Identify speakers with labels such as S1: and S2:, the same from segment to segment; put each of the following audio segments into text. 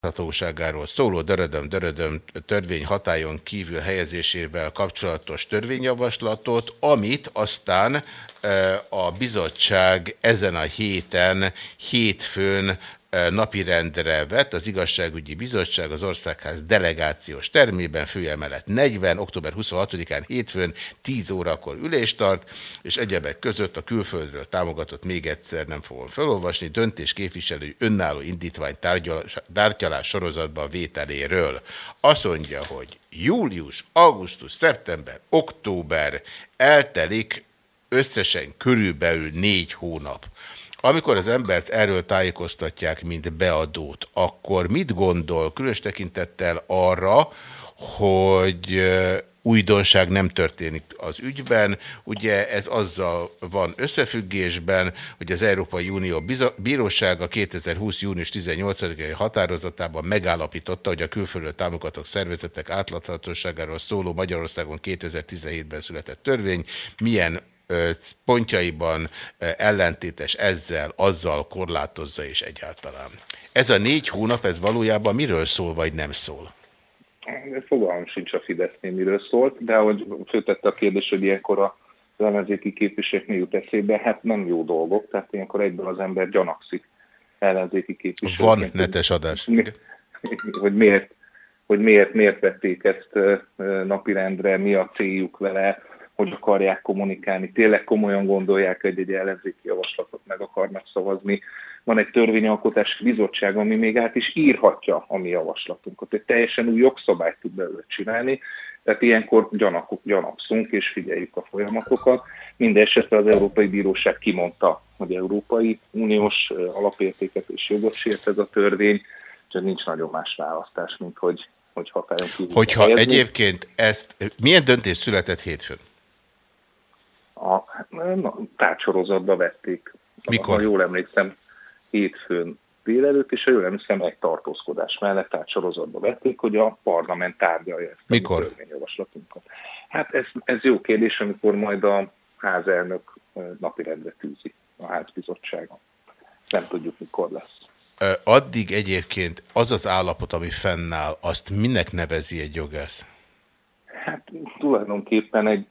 S1: hatóságáról szóló dörödöm dörödöm törvény hatályon kívül helyezésével kapcsolatos törvényjavaslatot, amit aztán a bizottság ezen a héten, hétfőn napirendre vett az igazságügyi bizottság az országház delegációs termében főemelet 40, október 26-án hétfőn 10 órakor ülést tart, és egyebek között a külföldről támogatott még egyszer nem fogom felolvasni, döntés képviselő önálló indítvány tárgyalás sorozatban vételéről. Azt mondja, hogy július, augusztus, szeptember, október eltelik összesen körülbelül négy hónap. Amikor az embert erről tájékoztatják, mint beadót, akkor mit gondol, különös tekintettel arra, hogy újdonság nem történik az ügyben. Ugye ez azzal van összefüggésben, hogy az Európai Unió Bírósága 2020. június 18-ai határozatában megállapította, hogy a külföldről támogatók szervezetek átláthatóságáról szóló Magyarországon 2017-ben született törvény milyen pontjaiban ellentétes ezzel, azzal korlátozza és egyáltalán. Ez a négy hónap, ez valójában miről szól, vagy nem szól?
S2: Fogalmam sincs a Fidesznél miről szólt, de ahogy főtette a kérdés, hogy ilyenkor a az ellenzéki képviselők mi jut eszébe, hát nem jó dolgok, tehát ilyenkor egyből az ember gyanakszik ellenzéki képviselők.
S1: Van netes adás.
S2: Hogy miért, hogy miért, miért vették ezt napirendre, mi a céljuk vele, hogy akarják kommunikálni, tényleg komolyan gondolják, hogy egy ellenzéki javaslatot meg akarnak szavazni. Van egy törvényalkotási bizottság, ami még át is írhatja a mi javaslatunkat. Egy teljesen új jogszabályt tud belőle csinálni, tehát ilyenkor gyanak, gyanakszunk és figyeljük a folyamatokat. Mindenesetre az Európai Bíróság kimondta, hogy Európai Uniós alapértéket és jogot sért ez a törvény, csak nincs nagyon más választás, mint hogy, hogy hatályon kívül
S1: Hogyha helyezni. egyébként ezt, milyen döntés született hétfőn?
S2: A tárcsorozatba vették.
S1: Mikor? Ha
S2: jól emlékszem, hétfőn délelőtt, és ha jól emlékszem, egy tartózkodás mellett tárcsorozatba vették, hogy a parlament tárgyalja ezt
S1: Mikor? a
S2: törvényjavaslatunkat. Hát ez, ez jó kérdés, amikor majd a házelnök napirendre tűzi a házbizottsága. Nem tudjuk, mikor lesz.
S1: Addig egyébként az az állapot, ami fennáll, azt minek nevezi egy jogász?
S2: Hát tulajdonképpen egy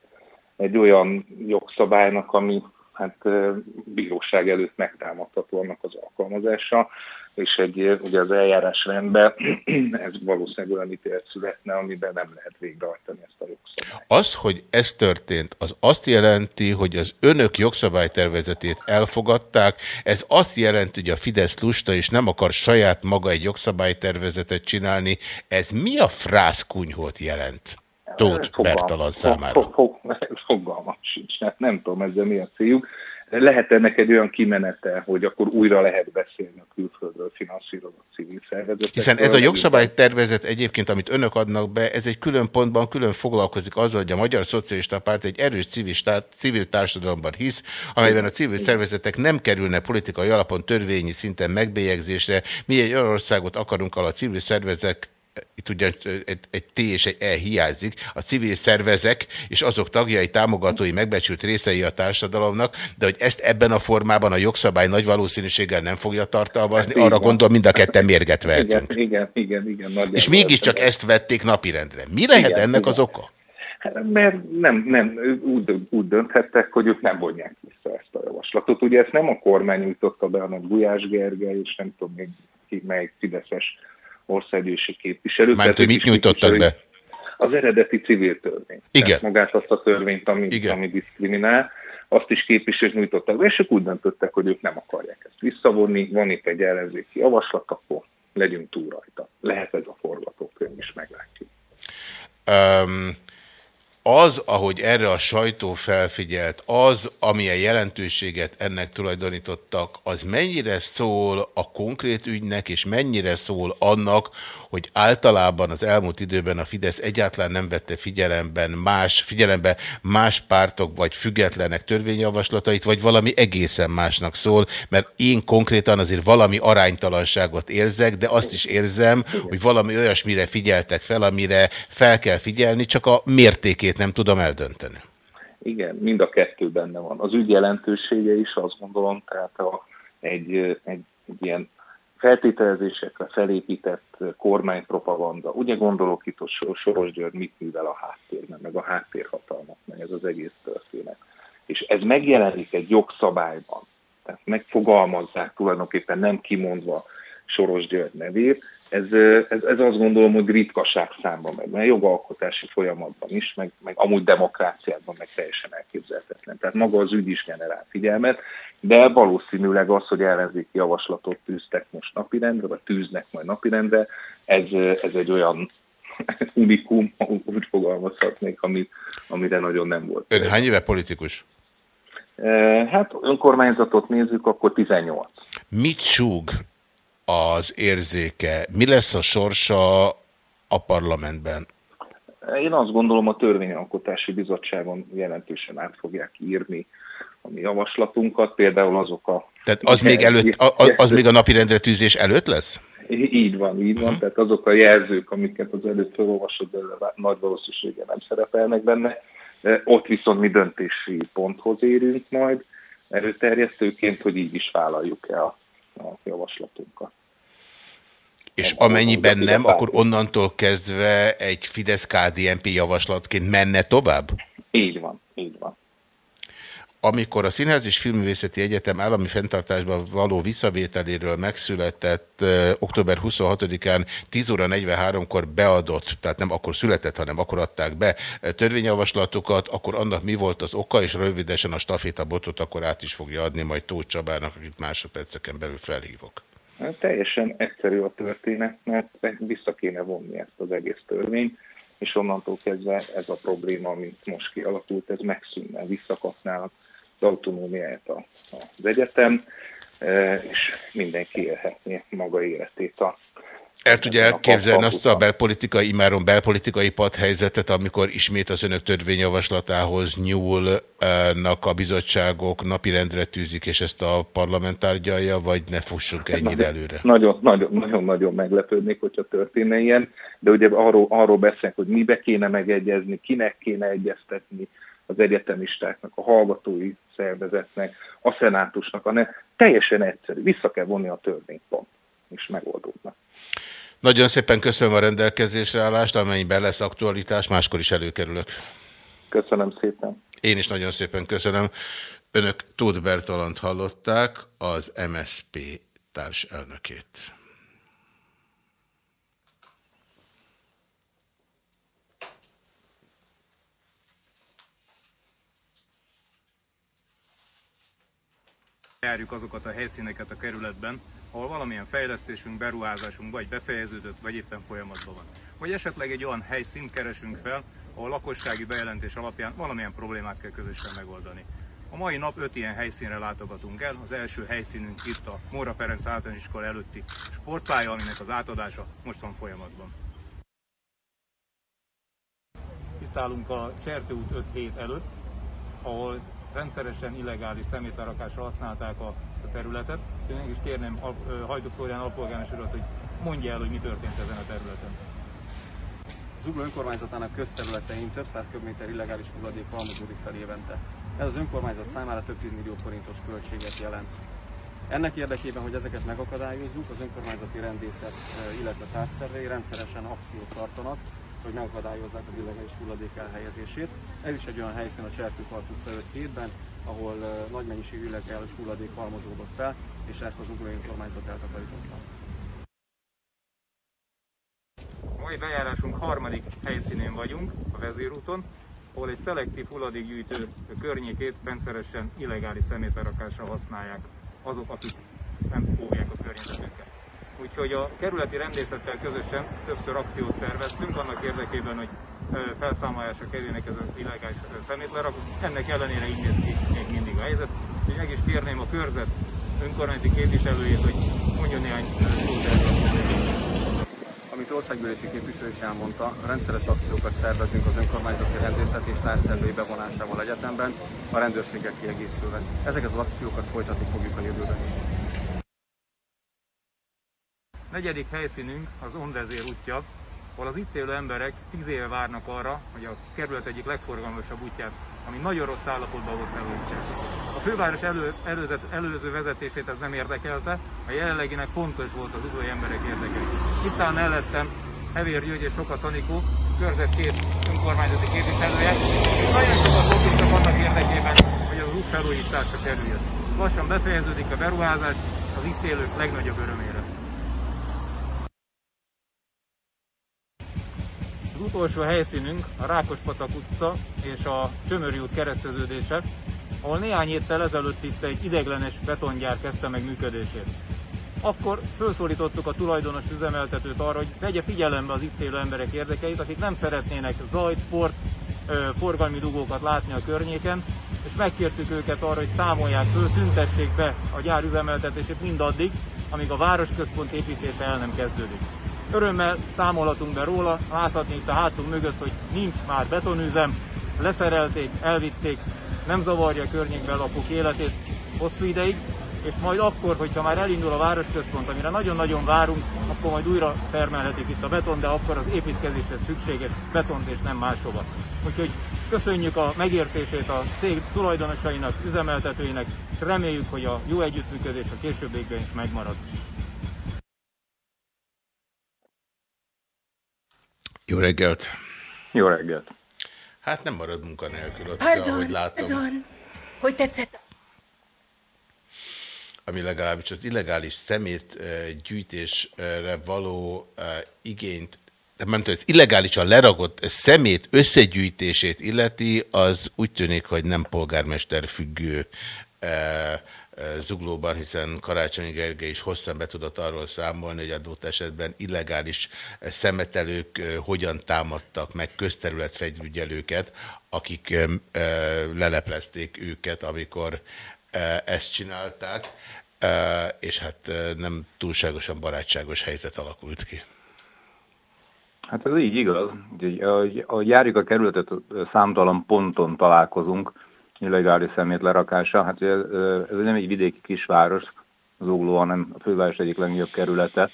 S2: egy olyan jogszabálynak, ami hát bíróság előtt megtámadható annak az alkalmazása, és egy, ugye az eljárás rendben ez valószínűleg olyan ítélet születne, amiben nem lehet végrehajtani ezt a jogszabályt.
S1: Az, hogy ez történt, az azt jelenti, hogy az önök jogszabálytervezetét elfogadták, ez azt jelenti, hogy a Fidesz lusta és nem akar saját maga egy jogszabálytervezetet csinálni, ez mi a frászkunyhót jelent? Tóth Bertalan számára?
S2: Fogalmat sincs, hát nem tudom ezzel mi a céljuk. Lehet ennek egy olyan kimenete, hogy akkor újra lehet beszélni a külföldről finanszírozott civil szervezetek.
S1: Hiszen ez a jogszabálytervezet egyébként, amit önök adnak be, ez egy külön pontban külön foglalkozik azzal, hogy a Magyar Szocialista Párt egy erős civil, civil társadalomban hisz, amelyben a civil szervezetek nem kerülnek politikai alapon törvényi szinten megbélyegzésre. Mi egy olyan országot akarunk, ahol a civil szervezetek itt ugye egy, egy T és egy E hiányzik, a civil szervezek és azok tagjai, támogatói, megbecsült részei a társadalomnak, de hogy ezt ebben a formában a jogszabály nagy valószínűséggel nem fogja tartalmazni, hát, arra gondol mind a ketten mérget vehetünk.
S2: Igen, igen, igen. igen
S1: és mégiscsak ezt vették napirendre. Mi lehet igen, ennek igen. az oka?
S2: Hát, mert nem, nem úgy, úgy dönthettek, hogy ők nem vonják vissza ezt a javaslatot. Ugye ezt nem a kormány nyújtotta be, hanem Gulyás Gergely, és nem tudom még ki, melyik Fideszes országgyűlési képviselők.
S1: Mert mit nyújtottak be?
S2: Az eredeti civil törvény.
S1: Igen. Tehát
S2: magát azt a törvényt, ami, Igen. ami diszkriminál, azt is képviselők nyújtottak be, és ők úgy döntöttek, hogy ők nem akarják ezt visszavonni, van itt egy ellenzéki javaslat, akkor legyünk túl rajta. Lehet ez a forgatókönyv is, meglátjuk.
S1: Um, az, ahogy erre a sajtó felfigyelt, az, amilyen jelentőséget ennek tulajdonítottak, az mennyire szól a konkrét ügynek, és mennyire szól annak, hogy általában az elmúlt időben a Fidesz egyáltalán nem vette figyelemben más, figyelembe más pártok vagy függetlenek törvényjavaslatait, vagy valami egészen másnak szól, mert én konkrétan azért valami aránytalanságot érzek, de azt is érzem, hogy valami olyasmire figyeltek fel, amire fel kell figyelni, csak a mértékét nem tudom eldönteni.
S2: Igen, mind a kettő benne van. Az ügy jelentősége is azt gondolom, tehát a, egy, egy, egy ilyen feltételezésekre felépített kormánypropaganda. Ugye gondolok itt, hogy Soros György mit művel a háttérben, meg a háttérhatalmat, meg ez az egész történet. És ez megjelenik egy jogszabályban, tehát megfogalmazzák tulajdonképpen nem kimondva Soros György nevét, ez, ez, ez azt gondolom, hogy ritkaság számban meg, mert jogalkotási folyamatban is, meg, meg amúgy demokráciában meg teljesen elképzelhetetlen. Tehát maga az ügy is generál figyelmet, de valószínűleg az, hogy ellenzéki javaslatot tűztek most napirendre, vagy tűznek majd napirendre, ez, ez egy olyan unikum, úgy fogalmazhatnék, ami, amire nagyon nem volt.
S1: Ön hány éve politikus?
S2: Hát önkormányzatot nézzük, akkor 18.
S1: Mit súg az érzéke? Mi lesz a sorsa a parlamentben?
S2: Én azt gondolom, a Törvényalkotási Bizottságon jelentősen át fogják írni a mi javaslatunkat, például azok a...
S1: Tehát az, még, előtt, az, az még a napi rendre tűzés előtt lesz?
S2: Így van, így van. Uh-huh. Tehát azok a jelzők, amiket az előtt felolvasod, de nagy valószínűséggel nem szerepelnek benne. Ott viszont mi döntési ponthoz érünk majd előterjesztőként, hogy így is vállaljuk-e a, a javaslatunkat.
S1: És amennyiben nem, akkor onnantól kezdve egy Fidesz-KDNP javaslatként menne tovább?
S2: Így van, így van.
S1: Amikor a Színház és Filmművészeti Egyetem állami fenntartásban való visszavételéről megszületett október 26-án 10 óra 43-kor beadott, tehát nem akkor született, hanem akkor adták be törvényjavaslatokat, akkor annak mi volt az oka, és rövidesen a stafétabotot akkor át is fogja adni majd Tóth Csabának, akit másodperceken belül felhívok.
S2: Hát teljesen egyszerű a történet, mert vissza kéne vonni ezt az egész törvényt, és onnantól kezdve ez a probléma, amit most kialakult, ez megszűnne, visszakapná az autonómiáját az egyetem, e, és mindenki élhetné maga életét a
S1: el tudja elképzelni azt a belpolitikai, imáron belpolitikai padhelyzetet, amikor ismét az önök törvényjavaslatához nyúlnak a bizottságok, napirendre tűzik, és ezt a parlament tárgyalja, vagy ne fussunk ennyire előre?
S2: Nagyon-nagyon meglepődnék, hogyha történne ilyen, de ugye arról, arról beszélünk, hogy mibe kéne megegyezni, kinek kéne egyeztetni, az egyetemistáknak, a hallgatói szervezetnek, a szenátusnak, a ne, teljesen egyszerű, vissza kell vonni a törvénypont, és megoldódnak.
S1: Nagyon szépen köszönöm a rendelkezésre állást, amennyiben lesz aktualitás, máskor is előkerülök.
S2: Köszönöm szépen.
S1: Én is nagyon szépen köszönöm. Önök Tóth Bertalant hallották, az MSP társelnökét.
S3: Járjuk azokat a helyszíneket a kerületben, ahol valamilyen fejlesztésünk, beruházásunk vagy befejeződött, vagy éppen folyamatban van. Vagy esetleg egy olyan helyszínt keresünk fel, ahol lakossági bejelentés alapján valamilyen problémát kell közösen megoldani. A mai nap öt ilyen helyszínre látogatunk el. Az első helyszínünk itt a Móra Ferenc általános iskola előtti sportpálya, aminek az átadása most van folyamatban. Itt állunk a Csertőút 5 hét előtt, ahol rendszeresen illegális szemétarakásra használták a, a területet. Én is kérném Hajduk Flórián alpolgármester urat, hogy mondja el, hogy mi történt ezen a területen.
S4: Az Ugló önkormányzatának közterületein több száz köbméter illegális hulladék halmozódik fel évente. Ez az önkormányzat számára több tízmillió forintos költséget jelent. Ennek érdekében, hogy ezeket megakadályozzuk, az önkormányzati rendészet, illetve társszervei rendszeresen akciót tartanak, hogy megakadályozzák az illegális hulladék elhelyezését. Ez is egy olyan helyszín a Csertőpark utca 5 hétben, ahol nagy mennyiségű illegális hulladék halmozódott fel, és ezt az uglói önkormányzat eltakarította.
S3: Mai bejárásunk harmadik helyszínén vagyunk, a vezérúton, ahol egy szelektív hulladékgyűjtő környékét rendszeresen illegális szemétlerakásra használják azok, akik nem óvják a környezetünket. Úgyhogy a kerületi rendészettel közösen többször akciót szerveztünk annak érdekében, hogy felszámolásra kerülnek ez az illegális szemétlerak. Ennek ellenére így néz ki még mindig a helyzet. Úgyhogy meg is kérném a körzet önkormányzati képviselőjét, hogy mondjon néhány szót
S4: amit országgyűlési képviselő is elmondta, rendszeres akciókat szervezünk az önkormányzati rendészet és társszervei bevonásával egyetemben, a rendőrséggel kiegészülve. Ezeket az akciókat folytatni fogjuk a jövőben is.
S3: Negyedik helyszínünk az Ondezér útja, ahol az itt élő emberek tíz éve várnak arra, hogy a kerület egyik legforgalmasabb útját ami nagyon rossz állapotban volt felújítás. A főváros elő, előzet, előző vezetését ez nem érdekelte, a jelenleginek fontos volt az udói emberek érdeke. Itt áll mellettem Hevér György és Soka Tanikó, körzet két önkormányzati képviselője, és nagyon sokat dolgoztak annak érdekében, hogy az út felújításra kerüljön. Lassan befejeződik a beruházás az itt élők legnagyobb örömére. Az utolsó helyszínünk a Rákospatak utca és a Csömöri út kereszteződése, ahol néhány héttel ezelőtt itt egy ideglenes betongyár kezdte meg működését. Akkor felszólítottuk a tulajdonos üzemeltetőt arra, hogy vegye figyelembe az itt élő emberek érdekeit, akik nem szeretnének zajt, sport, forgalmi dugókat látni a környéken, és megkértük őket arra, hogy számolják föl, szüntessék be a gyár üzemeltetését mindaddig, amíg a városközpont építése el nem kezdődik. Örömmel számolhatunk be róla, láthatni itt a hátunk mögött, hogy nincs már betonüzem, leszerelték, elvitték, nem zavarja a környékben lakók életét hosszú ideig, és majd akkor, hogyha már elindul a városközpont, amire nagyon-nagyon várunk, akkor majd újra termelhetik itt a beton, de akkor az építkezéshez szükséges betont és nem máshova. Úgyhogy köszönjük a megértését a cég tulajdonosainak, üzemeltetőinek, és reméljük, hogy a jó együttműködés a későbbiekben is megmarad.
S1: Jó reggelt!
S5: Jó reggelt!
S1: Hát nem marad munkanélkül ott,
S6: Pardon,
S1: ahogy látom.
S6: pardon. Hogy tetszett?
S1: Ami legalábbis az illegális szemét gyűjtésre való igényt nem tudom, az illegálisan leragott szemét összegyűjtését illeti, az úgy tűnik, hogy nem polgármester függő Zuglóban, hiszen Karácsonyi Gergely is hosszan be tudott arról számolni, hogy adott esetben illegális szemetelők hogyan támadtak meg közterületfegyügyelőket, akik leleplezték őket, amikor ezt csinálták, és hát nem túlságosan barátságos helyzet alakult ki.
S5: Hát ez így igaz. Ahogy járjuk a kerületet, számtalan ponton találkozunk, illegális szemét lerakása. Hát ez, ez nem egy vidéki kisváros, Zugló, hanem a főváros egyik legnagyobb kerülete,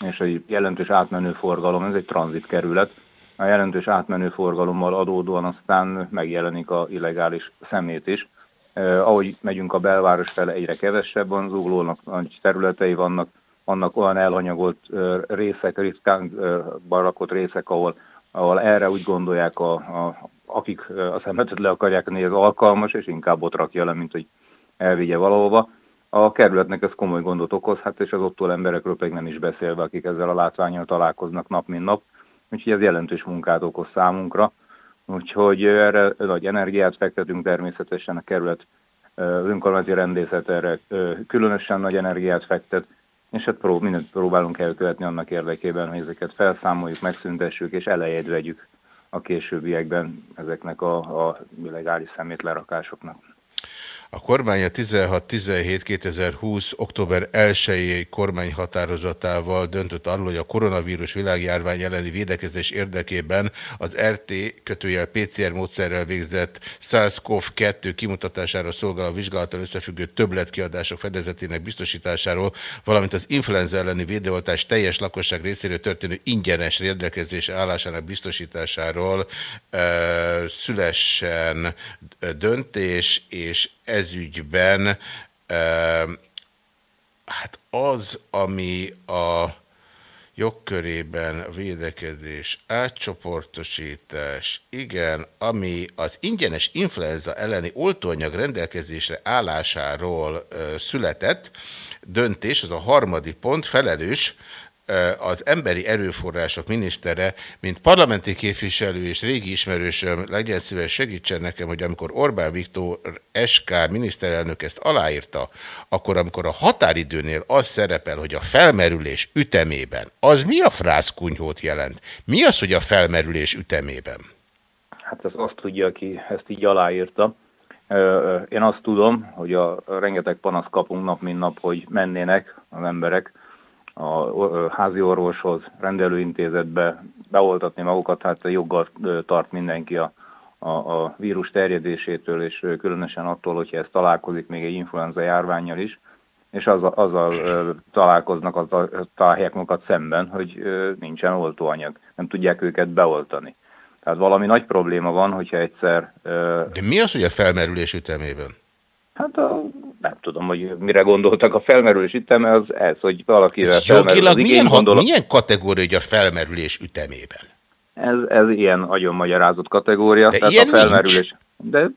S5: és egy jelentős átmenő forgalom, ez egy tranzit kerület. A jelentős átmenő forgalommal adódóan aztán megjelenik a illegális szemét is. Eh, ahogy megyünk a belváros fele, egyre kevesebb van, Zuglónak nagy területei vannak, vannak olyan elhanyagolt eh, részek, ritkán eh, barakott részek, ahol, ahol erre úgy gondolják a, a akik a szemetet le akarják tenni, az alkalmas, és inkább ott rakja le, mint hogy elvigye valahova. A kerületnek ez komoly gondot okoz, hát és az ottól emberekről pedig nem is beszélve, akik ezzel a látványal találkoznak nap mint nap. Úgyhogy ez jelentős munkát okoz számunkra. Úgyhogy erre nagy energiát fektetünk természetesen a kerület önkormányzati rendészet erre különösen nagy energiát fektet, és hát prób mindent próbálunk elkövetni annak érdekében, hogy ezeket felszámoljuk, megszüntessük és elejét vegyük a későbbiekben ezeknek a, a illegális szemétlerakásoknak.
S1: A kormány a 16-17-2020. október 1-i kormányhatározatával döntött arról, hogy a koronavírus világjárvány elleni védekezés érdekében az RT kötőjel PCR módszerrel végzett SARS-CoV-2 kimutatására szolgáló vizsgálattal összefüggő többletkiadások fedezetének biztosításáról, valamint az influenza elleni védőoltás teljes lakosság részéről történő ingyenes rendelkezés állásának biztosításáról e, szülessen döntés, és ezügyben hát az, ami a jogkörében védekezés, átcsoportosítás, igen, ami az ingyenes influenza elleni oltóanyag rendelkezésre állásáról született, döntés, az a harmadik pont, felelős az emberi erőforrások minisztere, mint parlamenti képviselő és régi ismerősöm, legyen szíves segítsen nekem, hogy amikor Orbán Viktor SK miniszterelnök ezt aláírta, akkor amikor a határidőnél az szerepel, hogy a felmerülés ütemében, az mi a frászkunyhót jelent? Mi az, hogy a felmerülés ütemében?
S5: Hát ez azt tudja, aki ezt így aláírta. Én azt tudom, hogy a rengeteg panasz kapunk nap, mint nap, hogy mennének az emberek a házi orvoshoz, rendelőintézetbe beoltatni magukat, hát joggal tart mindenki a, a, a vírus terjedésétől, és különösen attól, hogyha ez találkozik még egy influenza járványjal is, és azzal, azzal találkoznak, azzal találják magukat szemben, hogy nincsen oltóanyag, nem tudják őket beoltani. Tehát valami nagy probléma van, hogyha egyszer...
S1: De mi az, hogy a felmerülés ütemében?
S5: Hát a, nem tudom, hogy mire gondoltak a felmerülés üteme, az ez, hogy valakivel
S1: jogilag milyen, gondolom, milyen kategória, hogy a felmerülés ütemében?
S5: Ez, ez ilyen nagyon magyarázott kategória.
S1: De tehát ilyen a felmerülés. De,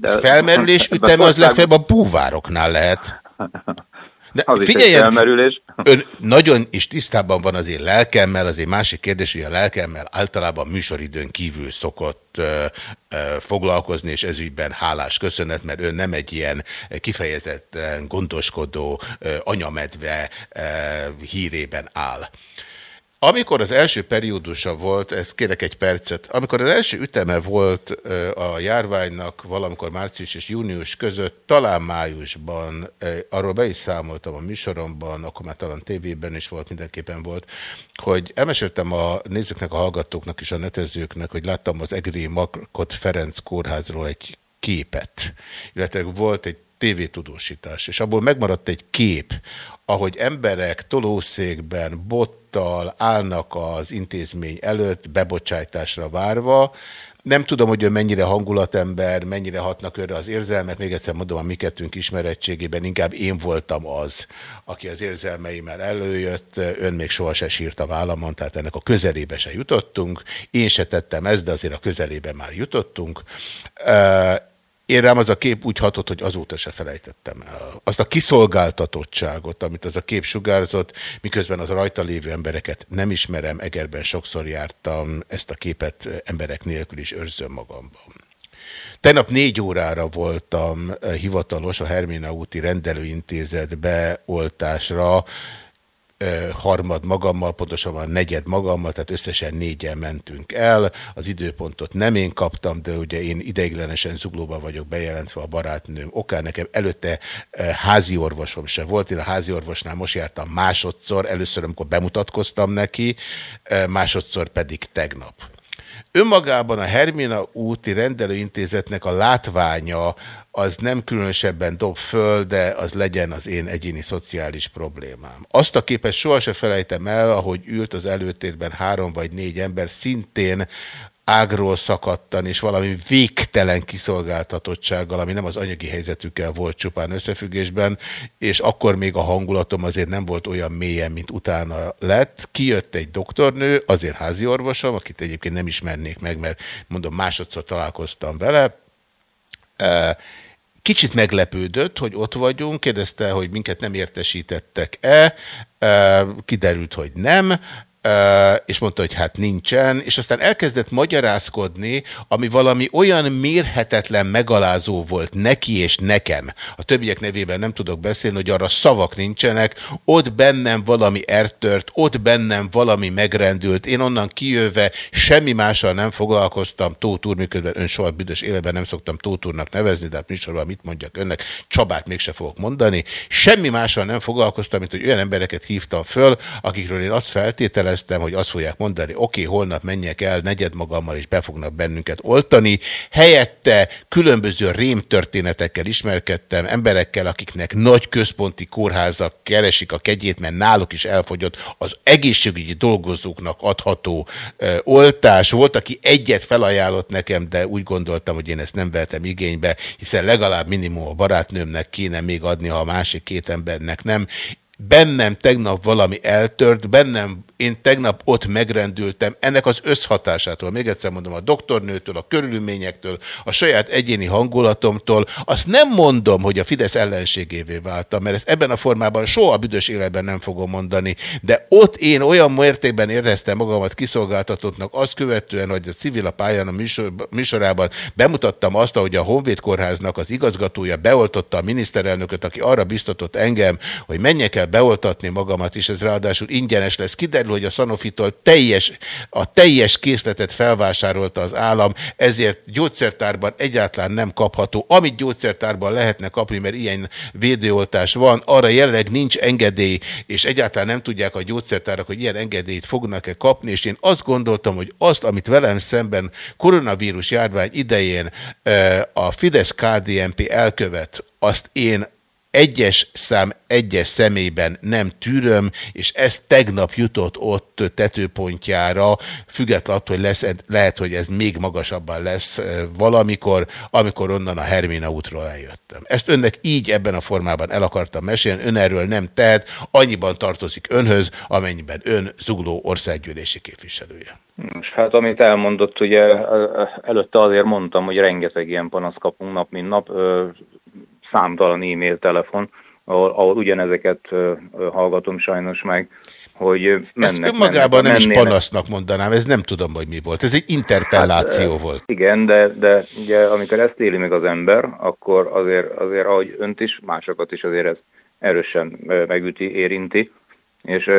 S1: de, a felmerülés üteme az legfeljebb a búvároknál lehet.
S5: De az figyeljen, felmerülés.
S1: ön nagyon is tisztában van az én lelkemmel, az egy másik kérdés, hogy a lelkemmel általában műsoridőn kívül szokott ö, ö, foglalkozni, és ezügyben hálás köszönet, mert ön nem egy ilyen kifejezetten gondoskodó ö, anyamedve ö, hírében áll. Amikor az első periódusa volt, ezt kérek egy percet, amikor az első üteme volt a járványnak valamikor március és június között, talán májusban, arról be is számoltam a műsoromban, akkor már talán tévében is volt, mindenképpen volt, hogy elmeséltem a nézőknek, a hallgatóknak és a netezőknek, hogy láttam az Egri Makot Ferenc kórházról egy képet, illetve volt egy tévétudósítás, és abból megmaradt egy kép, ahogy emberek tolószékben, bottal állnak az intézmény előtt, bebocsájtásra várva, nem tudom, hogy ő mennyire hangulatember, mennyire hatnak őre az érzelmek. Még egyszer mondom, a mi kettőnk ismerettségében inkább én voltam az, aki az érzelmeimmel előjött. Ön még soha se sírt a vállamon, tehát ennek a közelébe se jutottunk. Én se tettem ezt, de azért a közelébe már jutottunk. Én rám az a kép úgy hatott, hogy azóta se felejtettem el. Azt a kiszolgáltatottságot, amit az a kép sugárzott, miközben az rajta lévő embereket nem ismerem, Egerben sokszor jártam, ezt a képet emberek nélkül is őrzöm magamban. Tegnap négy órára voltam hivatalos a Hermina úti rendelőintézetbe oltásra, harmad magammal, pontosabban negyed magammal, tehát összesen négyen mentünk el. Az időpontot nem én kaptam, de ugye én ideiglenesen zuglóban vagyok bejelentve a barátnőm okán. Nekem előtte házi orvosom se volt. Én a házi orvosnál most jártam másodszor, először, amikor bemutatkoztam neki, másodszor pedig tegnap. Önmagában a Hermina úti rendelőintézetnek a látványa az nem különösebben dob föl, de az legyen az én egyéni szociális problémám. Azt a képet sohasem felejtem el, ahogy ült az előtérben három vagy négy ember, szintén ágról szakadtan, és valami végtelen kiszolgáltatottsággal, ami nem az anyagi helyzetükkel volt csupán összefüggésben, és akkor még a hangulatom azért nem volt olyan mélyen, mint utána lett. Kijött egy doktornő, azért házi orvosom, akit egyébként nem ismernék meg, mert mondom, másodszor találkoztam vele, Kicsit meglepődött, hogy ott vagyunk, kérdezte, hogy minket nem értesítettek-e, kiderült, hogy nem, és mondta, hogy hát nincsen, és aztán elkezdett magyarázkodni, ami valami olyan mérhetetlen megalázó volt neki és nekem. A többiek nevében nem tudok beszélni, hogy arra szavak nincsenek, ott bennem valami ertört, ott bennem valami megrendült. Én onnan kijöve semmi mással nem foglalkoztam, Tóth úr, miközben ön soha büdös életben nem szoktam Tóth úrnak nevezni, de hát műsorban mit mondjak önnek, Csabát mégse fogok mondani. Semmi mással nem foglalkoztam, mint hogy olyan embereket hívtam föl, akikről én azt feltételeztem, hogy azt fogják mondani, oké, holnap menjek el negyed magammal, és be fognak bennünket oltani. Helyette különböző rémtörténetekkel ismerkedtem, emberekkel, akiknek nagy központi kórházak keresik a kegyét, mert náluk is elfogyott az egészségügyi dolgozóknak adható ö, oltás. Volt, aki egyet felajánlott nekem, de úgy gondoltam, hogy én ezt nem vettem igénybe, hiszen legalább minimum a barátnőmnek kéne még adni, ha a másik két embernek nem bennem tegnap valami eltört, bennem én tegnap ott megrendültem ennek az összhatásától, még egyszer mondom, a doktornőtől, a körülményektől, a saját egyéni hangulatomtól, azt nem mondom, hogy a Fidesz ellenségévé váltam, mert ezt ebben a formában soha büdös életben nem fogom mondani, de ott én olyan mértékben éreztem magamat kiszolgáltatottnak azt követően, hogy a civil a pályán a műsor, műsorában bemutattam azt, hogy a Honvéd Kórháznak az igazgatója beoltotta a miniszterelnököt, aki arra biztatott engem, hogy menjek el beoltatni magamat, és ez ráadásul ingyenes lesz. Kiderül, hogy a Sanofitól teljes, a teljes készletet felvásárolta az állam, ezért gyógyszertárban egyáltalán nem kapható. Amit gyógyszertárban lehetne kapni, mert ilyen védőoltás van, arra jelleg nincs engedély, és egyáltalán nem tudják a gyógyszertárak, hogy ilyen engedélyt fognak-e kapni, és én azt gondoltam, hogy azt, amit velem szemben koronavírus járvány idején a Fidesz KDNP elkövet, azt én egyes szám egyes személyben nem tűröm, és ez tegnap jutott ott tetőpontjára, függetlenül hogy lesz, lehet, hogy ez még magasabban lesz valamikor, amikor onnan a Hermina útról eljöttem. Ezt önnek így ebben a formában el akartam mesélni, ön erről nem tehet, annyiban tartozik önhöz, amennyiben ön zugló országgyűlési képviselője.
S5: És hát amit elmondott, ugye előtte azért mondtam, hogy rengeteg ilyen panasz kapunk nap, mint nap, számtalan e-mail, telefon, ahol, ahol ugyanezeket hallgatom sajnos meg, hogy mennek,
S1: Ezt önmagában mennek, nem is panasznak mondanám, ez nem tudom, hogy mi volt. Ez egy interpelláció hát, volt.
S5: Igen, de, de ugye amikor ezt éli meg az ember, akkor azért, azért ahogy önt is, másokat is azért ez erősen megüti, érinti, és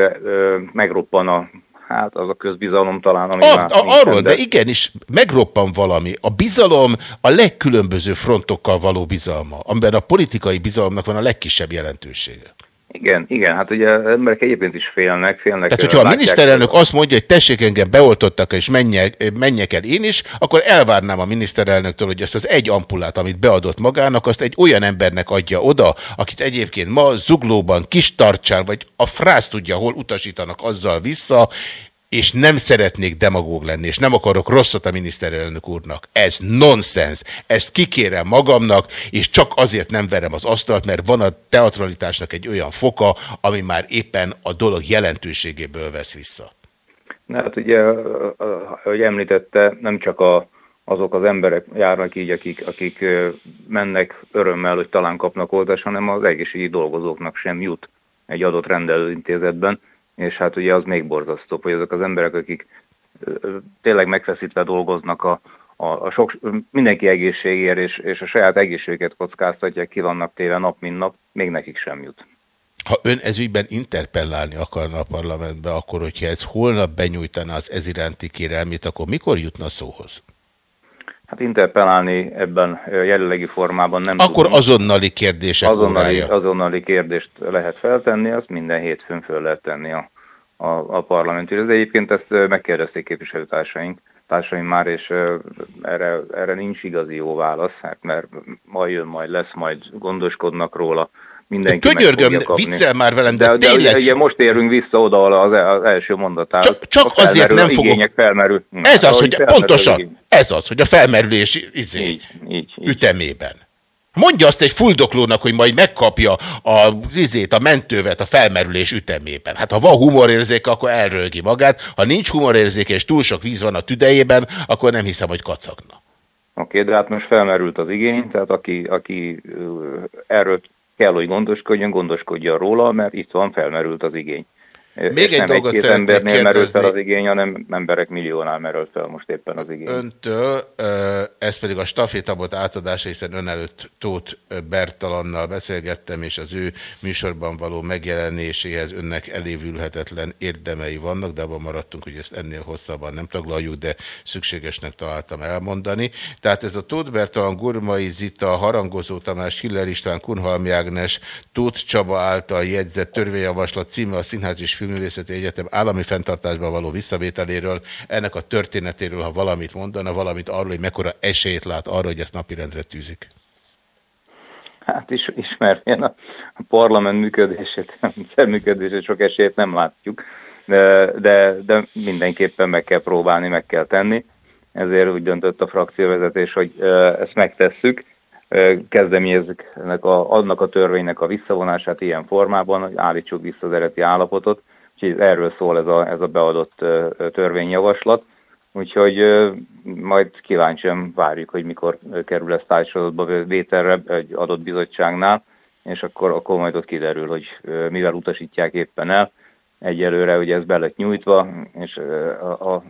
S5: megroppan a hát az a közbizalom talán, ami a, már
S1: a, Arról, de... de igenis, megroppan valami. A bizalom a legkülönböző frontokkal való bizalma, amiben a politikai bizalomnak van a legkisebb jelentősége.
S5: Igen, igen, hát ugye emberek egyébként is félnek, félnek.
S1: Tehát, hogyha a miniszterelnök azt mondja, hogy tessék engem beoltottak, és menjek, menjek el én is, akkor elvárnám a miniszterelnöktől, hogy ezt az egy ampulát, amit beadott magának, azt egy olyan embernek adja oda, akit egyébként ma zuglóban, kis tartsán, vagy a frász tudja, hol utasítanak azzal vissza, és nem szeretnék demagóg lenni, és nem akarok rosszat a miniszterelnök úrnak. Ez nonsens. Ezt kikérem magamnak, és csak azért nem verem az asztalt, mert van a teatralitásnak egy olyan foka, ami már éppen a dolog jelentőségéből vesz vissza.
S5: Hát ugye, ahogy említette, nem csak a, azok az emberek járnak így, akik, akik mennek örömmel, hogy talán kapnak oltást, hanem az egészségügyi dolgozóknak sem jut egy adott rendelőintézetben és hát ugye az még borzasztóbb, hogy azok az emberek, akik tényleg megfeszítve dolgoznak a, a, a sok, mindenki egészségért, és, és a saját egészséget kockáztatják, ki vannak téve nap, mint nap, még nekik sem jut.
S1: Ha ön ezügyben interpellálni akarna a parlamentbe, akkor hogyha ez holnap benyújtaná az ez iránti kérelmét, akkor mikor jutna szóhoz?
S5: Hát interpellálni ebben jelenlegi formában nem
S1: Akkor tudom. azonnali kérdések
S5: azonnali, azonnali kérdést lehet feltenni, azt minden hétfőn föl lehet tenni a, a, a parlamentűre. De egyébként ezt megkérdezték képviselőtársaink, társaim már, és erre, erre nincs igazi jó válasz, hát mert majd jön, majd lesz, majd gondoskodnak róla mindenki
S1: de könyörgöm, viccel már velem, de, de, de tényleg...
S5: ugye most érünk vissza oda az, az első mondatához.
S1: Csak, csak azért nem fogok...
S5: Felmerül.
S1: Ez az, hogy pontosan, ez az, hogy a felmerülés izé, így, így, így. ütemében. Mondja azt egy fuldoklónak, hogy majd megkapja a, izét, a mentővet a felmerülés ütemében. Hát ha van humorérzéke, akkor elrölgi magát. Ha nincs humorérzéke és túl sok víz van a tüdejében, akkor nem hiszem, hogy kacagna.
S5: Oké, okay, de hát most felmerült az igény, tehát aki, aki erről kell, hogy gondoskodjon, gondoskodjon róla, mert itt van, felmerült az igény.
S1: Még és egy nem dolgot egy embernél kérdezni. merült
S5: fel az igény, hanem emberek milliónál merült fel most éppen az igény.
S1: Öntől, ez pedig a stafétabot átadása, hiszen ön előtt Tóth Bertalannal beszélgettem, és az ő műsorban való megjelenéséhez önnek elévülhetetlen érdemei vannak, de abban maradtunk, hogy ezt ennél hosszabban nem taglaljuk, de szükségesnek találtam elmondani. Tehát ez a Tóth Bertalan, Gurmai Zita, Harangozó Tamás, Hiller István, Kunhalmi Ágnes, Tóth Csaba által jegyzett törvényjavaslat címe a Színház és Filmművészeti Egyetem állami fenntartásban való visszavételéről, ennek a történetéről, ha valamit mondana, valamit arról, hogy mekkora esélyt lát arra, hogy ezt napirendre tűzik.
S5: Hát is, ismerjen a, a parlament működését, a működését sok esélyt nem látjuk, de, de, de mindenképpen meg kell próbálni, meg kell tenni. Ezért úgy döntött a frakcióvezetés, hogy ezt megtesszük kezdeményezzük ennek a, annak a törvénynek a visszavonását ilyen formában, hogy állítsuk vissza az eredeti állapotot. Úgyhogy erről szól ez a, ez a beadott törvényjavaslat. Úgyhogy majd kíváncsian várjuk, hogy mikor kerül ez társadalomba vételre egy adott bizottságnál, és akkor, akkor majd ott kiderül, hogy mivel utasítják éppen el. Egyelőre ugye ez be lett nyújtva, és a, a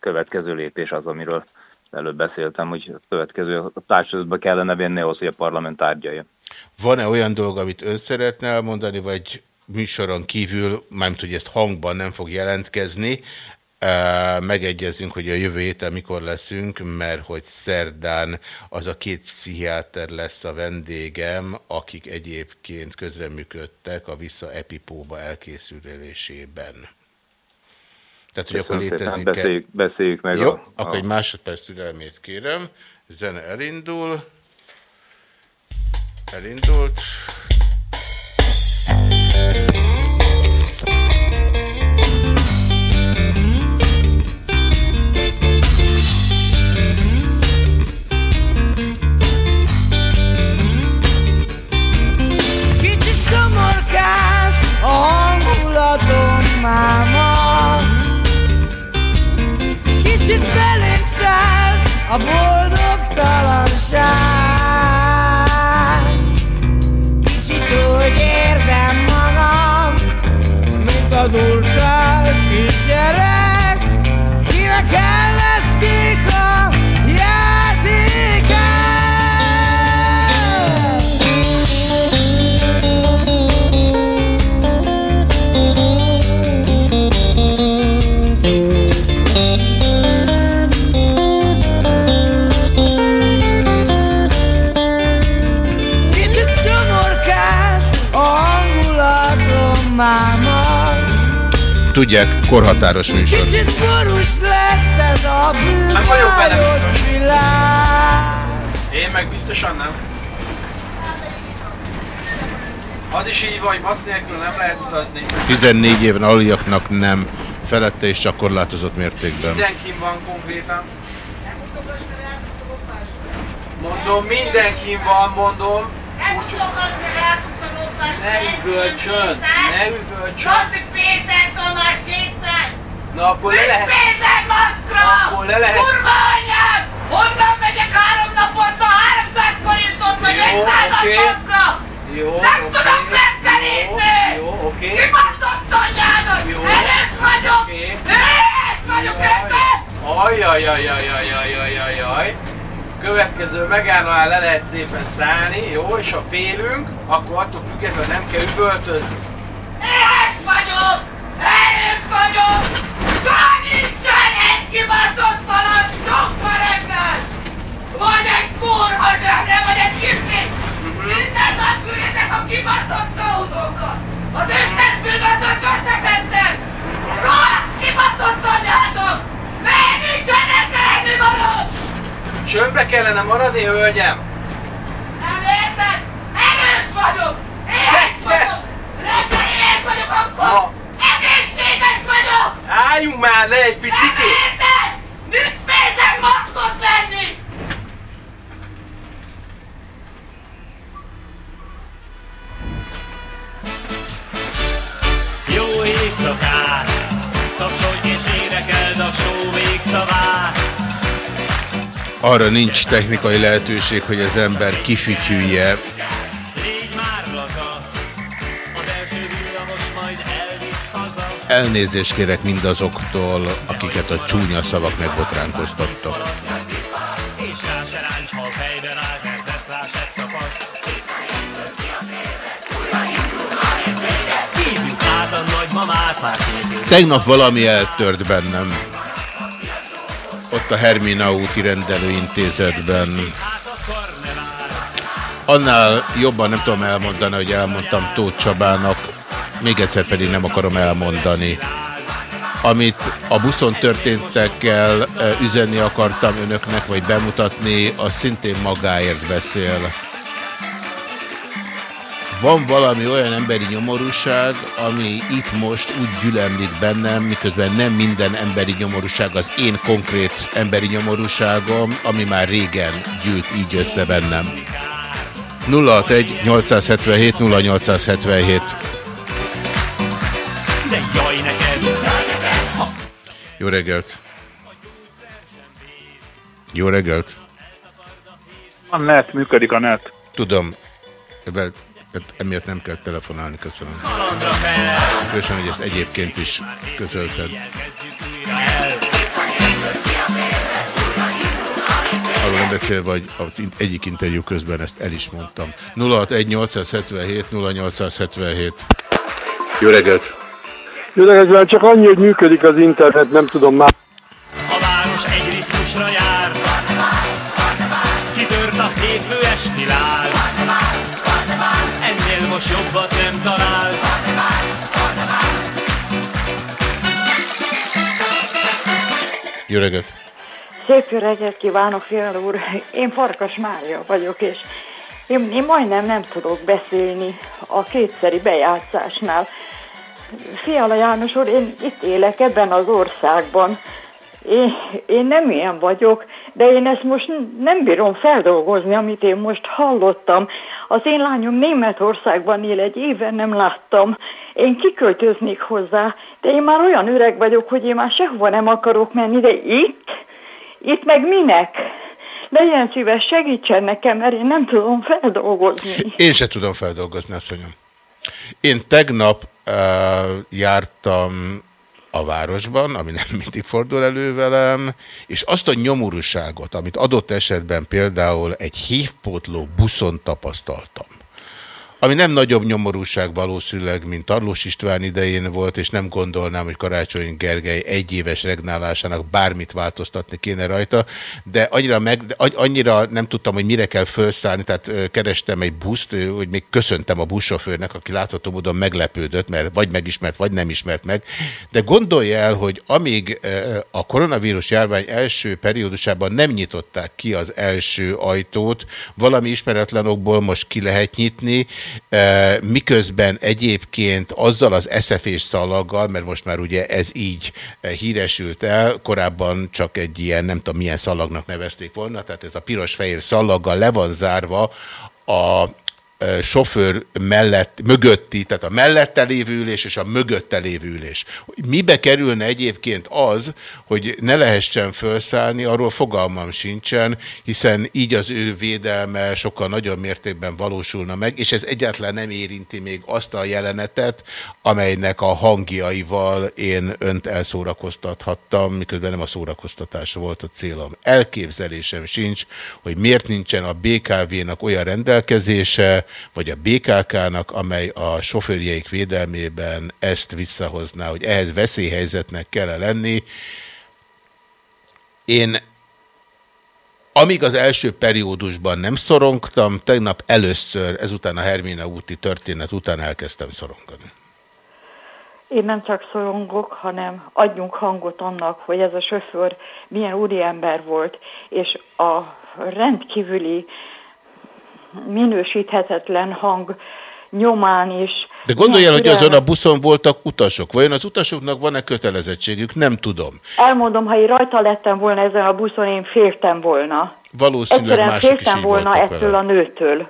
S5: következő lépés az, amiről előbb beszéltem, hogy a következő társadalomba kellene venni ahhoz, hogy a parlament tárgyalja.
S1: Van-e olyan dolog, amit ön szeretne elmondani, vagy műsoron kívül, mármint hogy ezt hangban nem fog jelentkezni, megegyezünk, hogy a jövő héten mikor leszünk, mert hogy szerdán az a két pszichiáter lesz a vendégem, akik egyébként közreműködtek a Vissza Epipóba elkészülésében.
S5: Tehát, hogy akkor létezik -e... beszéljük, beszéljük meg.
S1: Jó, a, akkor egy másodperc türelmét kérem. Zene elindul. Elindult.
S7: A boldogtalanság
S1: Tudják, korhatáros műsor.
S7: Kicsit borús lett ez a
S8: Nem vagyok benne
S7: bűnbáros
S8: biztos.
S7: világ
S8: Én meg biztosan nem. Az is így vagy, masz nélkül nem lehet utazni.
S1: 14 éven aliaknak nem, felette és csak korlátozott mértékben.
S8: Mindenkin van konkrétan. Mondom, mindenkin van, mondom. Úgyhogy ne üvölcsön, ne üvölcsön.
S9: Zsolt Péter Tamás 200!
S8: Na akkor le lehet...
S9: Péter maszkra!
S8: Akkor le lehet-
S9: Kurva anyád! Honnan megyek három naponta 300 forintot vagy
S8: Jó,
S9: 100
S8: oké.
S9: maszkra?
S8: Jó,
S9: Nem
S8: oké.
S9: tudok megkerízni!
S8: Jó, jó, oké.
S9: Kibaszott anyádat!
S8: Jó.
S9: Erős vagyok!
S8: Oké.
S9: Erős vagyok, érted?
S8: Ajajajajajajajajajaj. Következő megállnál le lehet szépen szállni, jó? És ha félünk, akkor attól függetlenül nem kell üvöltözni.
S9: Erős vagyok! Erős vagyok! Soha nincsen egy kibaszott falat sokva reggel! Vagy egy kurva zsemle, vagy egy kiflit! Minden nap küldetek a kibaszott autókat! Az összes bűnötök összeszedtek! Rohadt kibaszott anyátok! Miért nincsen elterelni való?
S8: Csöndbe kellene maradni, hölgyem?
S9: Nem érted? Erős vagyok! Éhes vagyok! Reggel éhes vagyok akkor!
S8: Na.
S9: Egészséges vagyok!
S8: Álljunk már le egy picit!
S9: Nem érted? Nincs pénzem maxot venni!
S10: Jó éjszakát, tapsolj és énekeld a végszavát
S1: arra nincs technikai lehetőség, hogy az ember kifütyülje. Elnézést kérek mindazoktól, akiket a csúnya szavak megbotránkoztattak. Tegnap valami eltört bennem. A Hermina úti rendelőintézetben. Annál jobban nem tudom elmondani, hogy elmondtam Tóth Csabának, még egyszer pedig nem akarom elmondani. Amit a buszon történtekkel eh, üzenni akartam önöknek, vagy bemutatni, az szintén magáért beszél. Van valami olyan emberi nyomorúság, ami itt most úgy gyülemlik bennem, miközben nem minden emberi nyomorúság az én konkrét emberi nyomorúságom, ami már régen gyűlt így össze bennem. 061 877 0877
S10: De jaj neked!
S1: Jó reggelt! Jó reggelt!
S2: A net, működik a net.
S1: Tudom, ebben, hát emiatt nem kell telefonálni, köszönöm. Köszönöm, hogy ezt egyébként is közölted. Arról nem beszélve, hogy az egyik interjú közben ezt el is mondtam. 061 877 0877 Jó reggelt!
S11: Jó reggelt, csak annyi, hogy működik az internet, nem tudom már.
S10: Most jobbat nem találsz
S1: Jó reggelt!
S12: Szép jó reggelt kívánok, Fiala úr. Én Farkas Mária vagyok, és én, én majdnem nem tudok beszélni a kétszeri bejátszásnál. Fiala János úr, én itt élek ebben az országban. Én, én nem ilyen vagyok, de én ezt most nem bírom feldolgozni, amit én most hallottam. Az én lányom Németországban él, egy éve nem láttam. Én kiköltöznék hozzá, de én már olyan öreg vagyok, hogy én már sehova nem akarok menni, de itt Itt meg minek? Legyen szíves, segítsen nekem, mert én nem tudom feldolgozni.
S1: Én se tudom feldolgozni, asszonyom. Én tegnap uh, jártam a városban, ami nem mindig fordul elő velem, és azt a nyomorúságot, amit adott esetben például egy hívpótló buszon tapasztaltam, ami nem nagyobb nyomorúság valószínűleg, mint Tarlós István idején volt, és nem gondolnám, hogy Karácsony Gergely egyéves regnálásának bármit változtatni kéne rajta, de annyira, meg, annyira nem tudtam, hogy mire kell felszállni, tehát kerestem egy buszt, hogy még köszöntem a buszsofőrnek, aki látható módon meglepődött, mert vagy megismert, vagy nem ismert meg, de gondolja el, hogy amíg a koronavírus járvány első periódusában nem nyitották ki az első ajtót, valami ismeretlen okból most ki lehet nyitni, miközben egyébként azzal az eszefés szalaggal, mert most már ugye ez így híresült el, korábban csak egy ilyen, nem tudom milyen szalagnak nevezték volna, tehát ez a piros-fehér szalaggal le van zárva a sofőr mellett, mögötti, tehát a mellette lévő ülés és a mögötte lévő ülés. Mibe kerülne egyébként az, hogy ne lehessen felszállni, arról fogalmam sincsen, hiszen így az ő védelme sokkal nagyobb mértékben valósulna meg, és ez egyáltalán nem érinti még azt a jelenetet, amelynek a hangjaival én önt elszórakoztathattam, miközben nem a szórakoztatás volt a célom. Elképzelésem sincs, hogy miért nincsen a BKV-nak olyan rendelkezése, vagy a BKK-nak, amely a sofőrjeik védelmében ezt visszahozná, hogy ehhez veszélyhelyzetnek kell -e lenni. Én amíg az első periódusban nem szorongtam, tegnap először, ezután a Hermina úti történet után elkezdtem szorongani.
S12: Én nem csak szorongok, hanem adjunk hangot annak, hogy ez a sofőr milyen úriember volt, és a rendkívüli minősíthetetlen hang nyomán is.
S1: De gondolj el, hogy azon a buszon voltak utasok. Vajon az utasoknak van-e kötelezettségük? Nem tudom.
S12: Elmondom, ha én rajta lettem volna ezen a buszon, én féltem volna.
S1: Valószínűleg
S12: Egyszerűen
S1: mások
S12: féltem
S1: is
S12: volna ettől
S1: vele.
S12: a nőtől.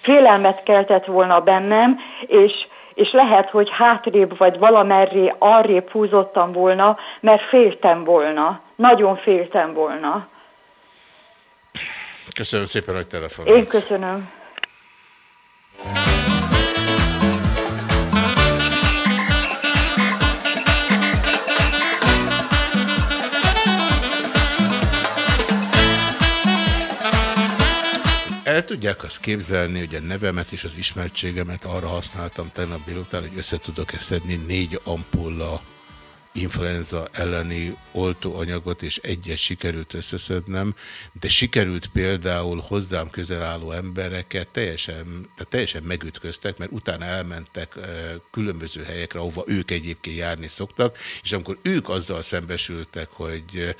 S12: Félelmet keltett volna bennem, és, és lehet, hogy hátrébb vagy valamerré arrébb húzottam volna, mert féltem volna. Nagyon féltem volna.
S1: Köszönöm szépen, hogy telefonált.
S12: Én köszönöm.
S1: El tudják azt képzelni, hogy a nevemet és az ismertségemet arra használtam tegnap délután, hogy össze tudok-e szedni négy ampulla influenza elleni oltóanyagot, és egyet sikerült összeszednem, de sikerült például hozzám közel álló embereket teljesen, tehát teljesen megütköztek, mert utána elmentek különböző helyekre, ahova ők egyébként járni szoktak, és amikor ők azzal szembesültek, hogy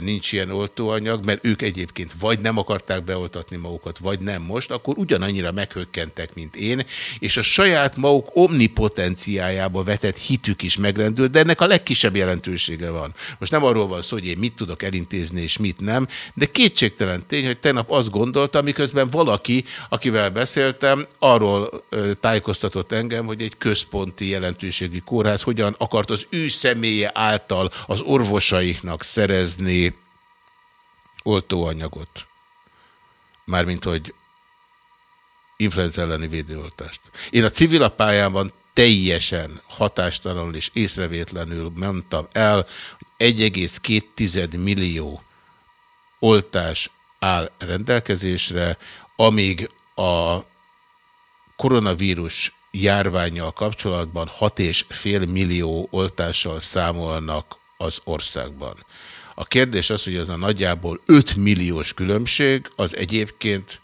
S1: nincs ilyen oltóanyag, mert ők egyébként vagy nem akarták beoltatni magukat, vagy nem most, akkor ugyanannyira meghökkentek, mint én, és a saját maguk omnipotenciájába vetett hitük is megrendült, de ennek a legkisebb jelentősége van. Most nem arról van szó, hogy én mit tudok elintézni és mit nem, de kétségtelen tény, hogy tegnap azt gondoltam, miközben valaki, akivel beszéltem, arról tájékoztatott engem, hogy egy központi jelentőségű kórház hogyan akart az ő személye által az orvosaiknak szerezni oltóanyagot. Mármint, hogy influenza elleni védőoltást. Én a civil pályában teljesen hatástalanul és észrevétlenül mondtam el, hogy 1,2 millió oltás áll rendelkezésre, amíg a koronavírus járványjal kapcsolatban 6,5 millió oltással számolnak az országban. A kérdés az, hogy az a nagyjából 5 milliós különbség, az egyébként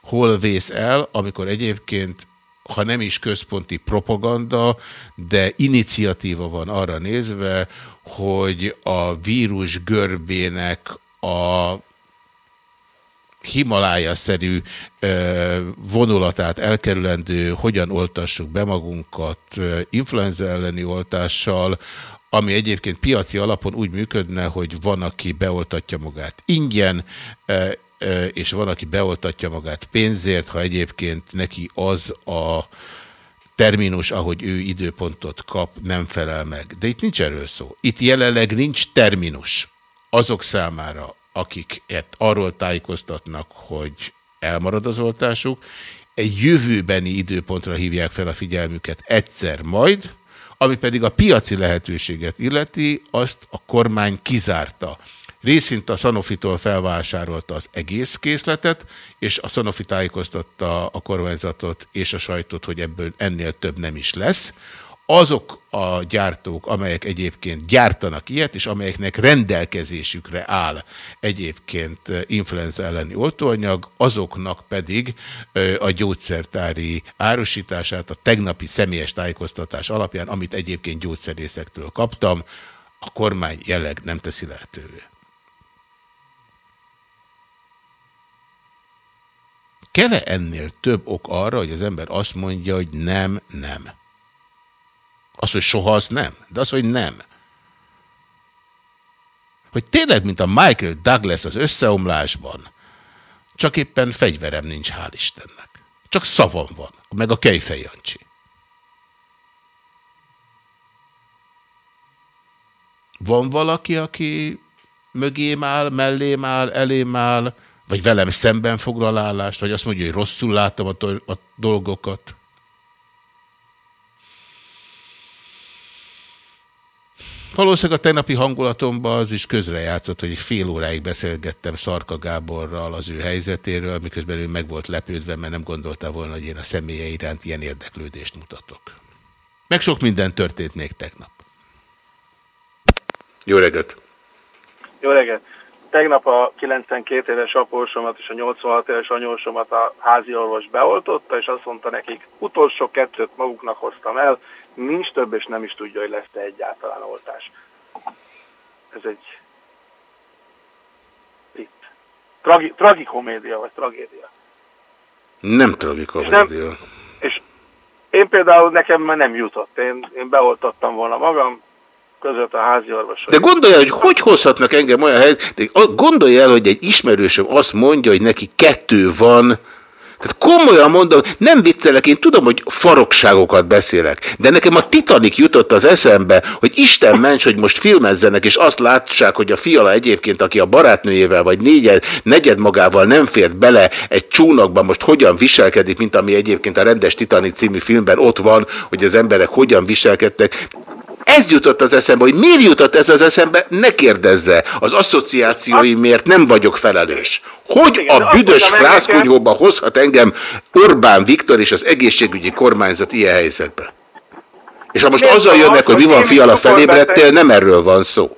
S1: hol vész el, amikor egyébként ha nem is központi propaganda, de iniciatíva van arra nézve, hogy a vírus görbének a Himalája-szerű vonulatát elkerülendő, hogyan oltassuk be magunkat influenza elleni oltással, ami egyébként piaci alapon úgy működne, hogy van, aki beoltatja magát ingyen, és van, aki beoltatja magát pénzért, ha egyébként neki az a terminus, ahogy ő időpontot kap, nem felel meg. De itt nincs erről szó. Itt jelenleg nincs terminus azok számára, akiket arról tájékoztatnak, hogy elmarad az oltásuk, egy jövőbeni időpontra hívják fel a figyelmüket egyszer majd, ami pedig a piaci lehetőséget illeti, azt a kormány kizárta. Részint a Sanofitól felvásárolta az egész készletet, és a Sanofi tájékoztatta a kormányzatot és a sajtot, hogy ebből ennél több nem is lesz azok a gyártók, amelyek egyébként gyártanak ilyet, és amelyeknek rendelkezésükre áll egyébként influenza elleni oltóanyag, azoknak pedig a gyógyszertári árusítását a tegnapi személyes tájékoztatás alapján, amit egyébként gyógyszerészektől kaptam, a kormány jelleg nem teszi lehetővé. Kele ennél több ok arra, hogy az ember azt mondja, hogy nem, nem. Az, hogy soha, az nem. De az, hogy nem. Hogy tényleg, mint a Michael Douglas az összeomlásban, csak éppen fegyverem nincs, hál' Istennek. Csak szavam van, meg a Kejfej Jancsi. Van valaki, aki mögém áll, mellém áll, elém áll, vagy velem szemben foglal állást, vagy azt mondja, hogy rosszul látom a, a dolgokat. Valószínűleg a tegnapi hangulatomban az is közrejátszott, hogy fél óráig beszélgettem Szarka Gáborral az ő helyzetéről, miközben ő meg volt lepődve, mert nem gondolta volna, hogy én a személye iránt ilyen érdeklődést mutatok. Meg sok minden történt még tegnap. Jó reggelt!
S13: Jó reggelt! Tegnap a 92 éves apósomat és a 86 éves anyósomat a házi orvos beoltotta, és azt mondta nekik, utolsó kettőt maguknak hoztam el, nincs több, és nem is tudja, hogy lesz-e egyáltalán oltás. Ez egy itt. Tragi, tragikomédia, vagy tragédia.
S1: Nem tragikomédia. És, nem,
S13: és én például nekem már nem jutott. Én, én beoltattam volna magam, között a házi orvos.
S1: De gondolja, hogy hogy hozhatnak engem olyan helyzet, gondolja el, hogy egy ismerősöm azt mondja, hogy neki kettő van, tehát komolyan mondom, nem viccelek, én tudom, hogy farokságokat beszélek, de nekem a Titanic jutott az eszembe, hogy Isten ments, hogy most filmezzenek, és azt látsák, hogy a fiala egyébként, aki a barátnőjével vagy négyed, negyed magával nem fért bele egy csónakba, most hogyan viselkedik, mint ami egyébként a rendes Titanic című filmben ott van, hogy az emberek hogyan viselkedtek. Ez jutott az eszembe, hogy miért jutott ez az eszembe, ne kérdezze. Az asszociációimért nem vagyok felelős. Hogy a büdös frászkonyhóba hozhat engem Orbán Viktor és az egészségügyi kormányzat ilyen helyzetbe? És ha most azzal jönnek, hogy mi van fiala felébredtél, nem erről van szó.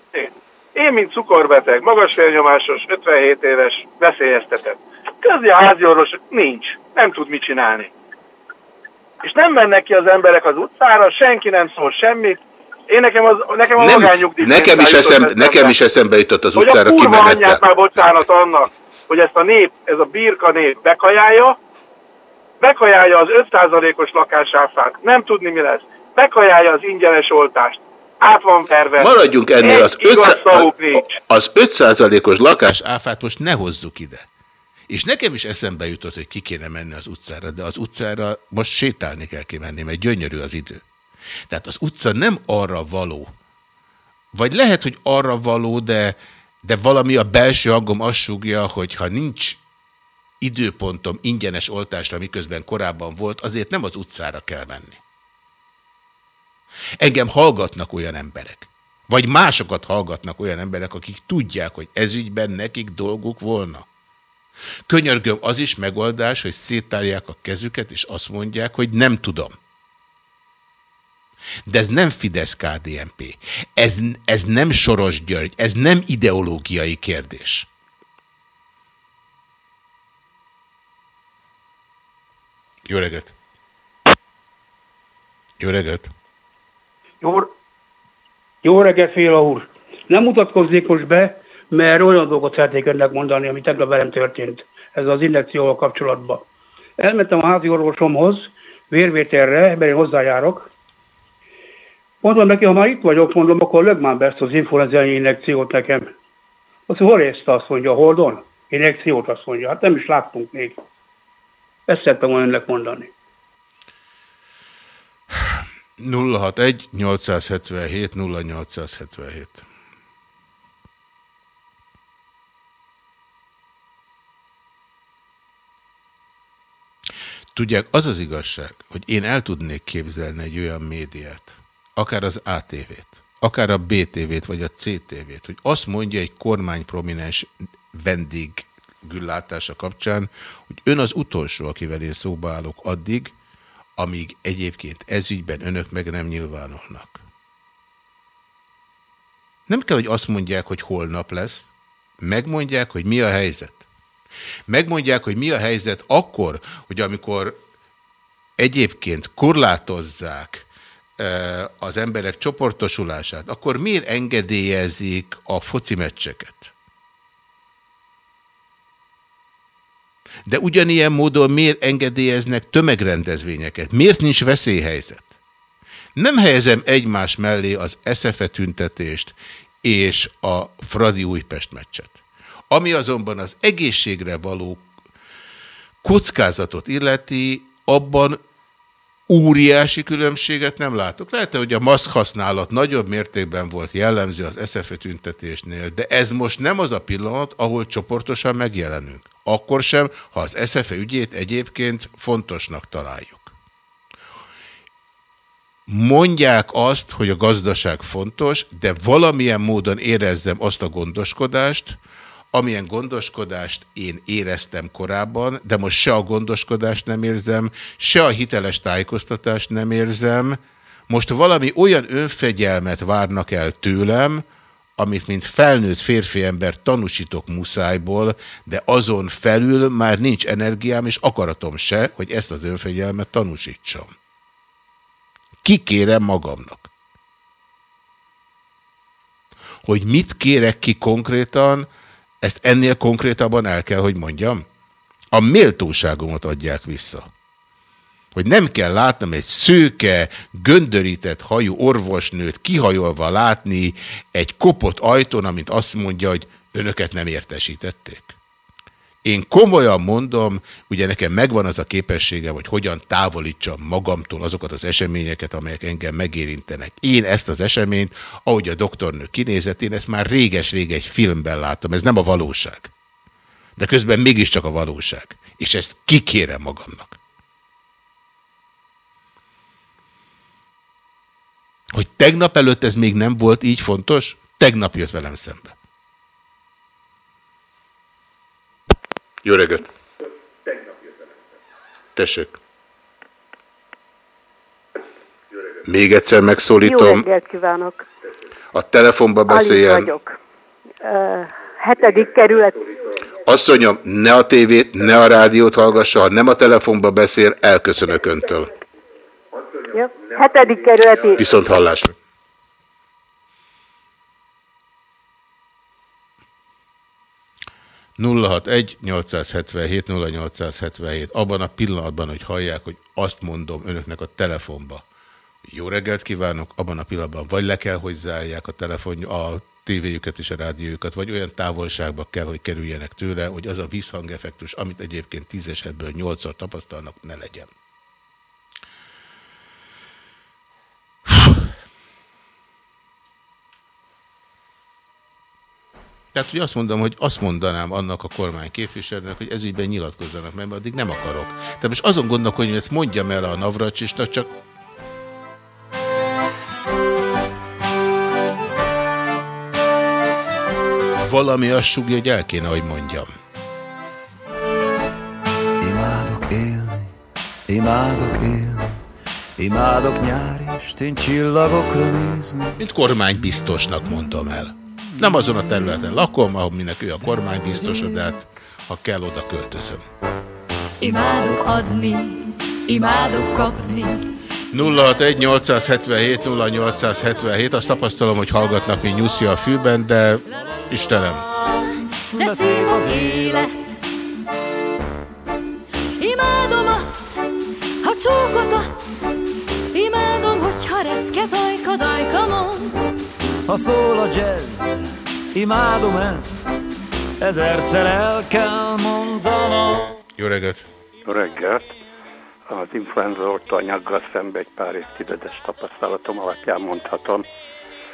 S13: Én, mint cukorbeteg, magas félnyomásos, 57 éves, veszélyeztetett. Közi a házi orvos nincs, nem tud mit csinálni. És nem mennek ki az emberek az utcára, senki nem szól semmit, én nekem, az, nekem a nem,
S1: nekem is, eszem, nekem is eszembe jutott az utcára kimenettel. Hogy a
S13: már bocsánat annak, hogy ezt a nép, ez a birka nép bekajálja, bekajálja az 5%-os lakásáfát, nem tudni mi lesz, bekajálja az ingyenes oltást, át van perve.
S1: Maradjunk ennél, az 5%, az 5%-os lakás áfát most ne hozzuk ide. És nekem is eszembe jutott, hogy ki kéne menni az utcára, de az utcára most sétálni kell kimenni, mert gyönyörű az idő. Tehát az utca nem arra való, vagy lehet, hogy arra való, de, de valami a belső hangom azt súgja, hogy ha nincs időpontom ingyenes oltásra, miközben korábban volt, azért nem az utcára kell menni. Engem hallgatnak olyan emberek, vagy másokat hallgatnak olyan emberek, akik tudják, hogy ezügyben nekik dolguk volna. Könyörgöm, az is megoldás, hogy széttárják a kezüket, és azt mondják, hogy nem tudom. De ez nem Fidesz-KDNP. Ez, ez nem Soros György. Ez nem ideológiai kérdés. Jó reggelt! Jó reggelt!
S14: Jó, jó reggelt, Féla úr! Nem mutatkozzék most be, mert olyan dolgot szeretnék önnek mondani, ami tegnap velem történt. Ez az injekcióval kapcsolatban. Elmentem a házi orvosomhoz, vérvételre, mert én hozzájárok, Mondom neki, ha már itt vagyok, mondom, akkor lög már be ezt az influenziai injekciót nekem. Azt mondja, hol ezt azt mondja, holdon? Injekciót azt mondja, hát nem is láttunk még. Ezt szerettem volna önnek mondani.
S1: 061 877 0877 Tudják, az az igazság, hogy én el tudnék képzelni egy olyan médiát, akár az ATV-t, akár a BTV-t, vagy a CTV-t, hogy azt mondja egy kormányprominens vendég güllátása kapcsán, hogy ön az utolsó, akivel én szóba állok addig, amíg egyébként ezügyben önök meg nem nyilvánulnak. Nem kell, hogy azt mondják, hogy holnap lesz, megmondják, hogy mi a helyzet. Megmondják, hogy mi a helyzet akkor, hogy amikor egyébként korlátozzák az emberek csoportosulását, akkor miért engedélyezik a foci meccseket? De ugyanilyen módon miért engedélyeznek tömegrendezvényeket? Miért nincs veszélyhelyzet? Nem helyezem egymás mellé az eszefe tüntetést és a Fradi Újpest meccset. Ami azonban az egészségre való kockázatot illeti, abban óriási különbséget nem látok. Lehet, hogy a maszk használat nagyobb mértékben volt jellemző az eszefe tüntetésnél, de ez most nem az a pillanat, ahol csoportosan megjelenünk. Akkor sem, ha az eszefe ügyét egyébként fontosnak találjuk. Mondják azt, hogy a gazdaság fontos, de valamilyen módon érezzem azt a gondoskodást, amilyen gondoskodást én éreztem korábban, de most se a gondoskodást nem érzem, se a hiteles tájékoztatást nem érzem. Most valami olyan önfegyelmet várnak el tőlem, amit mint felnőtt férfi ember tanúsítok muszájból, de azon felül már nincs energiám és akaratom se, hogy ezt az önfegyelmet tanúsítsam. Kikérem magamnak. Hogy mit kérek ki konkrétan, ezt ennél konkrétabban el kell, hogy mondjam? A méltóságomat adják vissza. Hogy nem kell látnom egy szőke, göndörített hajú orvosnőt kihajolva látni egy kopott ajtón, amit azt mondja, hogy önöket nem értesítették. Én komolyan mondom, ugye nekem megvan az a képességem, hogy hogyan távolítsam magamtól azokat az eseményeket, amelyek engem megérintenek. Én ezt az eseményt, ahogy a doktornő kinézett, én ezt már réges-rég egy filmben látom, ez nem a valóság. De közben mégiscsak a valóság. És ezt kikérem magamnak. Hogy tegnap előtt ez még nem volt így fontos, tegnap jött velem szembe. Jó reggelt! Tessék! Még egyszer megszólítom.
S15: Jó reggelt kívánok!
S1: A telefonba beszéljen.
S15: Alig vagyok. Uh, hetedik kerület.
S1: Asszonyom, ne a tévét, ne a rádiót hallgassa, ha nem a telefonba beszél, elköszönök öntől.
S15: Jó. Hetedik kerületi.
S1: Viszont hallásra. 061-877-0877. Abban a pillanatban, hogy hallják, hogy azt mondom önöknek a telefonba, jó reggelt kívánok, abban a pillanatban vagy le kell, hogy zárják a telefon, a tévéjüket és a rádiójukat, vagy olyan távolságba kell, hogy kerüljenek tőle, hogy az a visszhangeffektus, amit egyébként tíz esetből nyolcszor tapasztalnak, ne legyen. Tehát, hogy azt mondom, hogy azt mondanám annak a kormány képviselőnek, hogy ez ügyben nyilatkozzanak, mert addig nem akarok. Tehát most azon gondolkodom, hogy ezt mondjam el a Navracsisnak, csak valami azt sugja, hogy el kéne, hogy mondjam.
S16: Imádok élni, imádok élni, imádok nyári estén csillagokra nézni.
S1: Mint kormánybiztosnak mondom el. Nem azon a területen lakom, ahol minek ő a kormánybiztos, de hát ha kell, oda költözöm.
S17: Imádok adni, imádok kapni.
S1: 061-877-0877, azt tapasztalom, hogy hallgatnak, mint nyuszi a fűben, de Istenem.
S17: De szív az élet. Imádom azt, ha csókot adsz. Imádom, hogyha reszket ajka dajkamon.
S16: Ha szól a jazz, imádom ezt, ezerszer el kell mondanom.
S1: Jó reggelt!
S18: Jó reggelt! Az influenza oltóanyaggal szembe egy pár évtizedes tapasztalatom alapján mondhatom,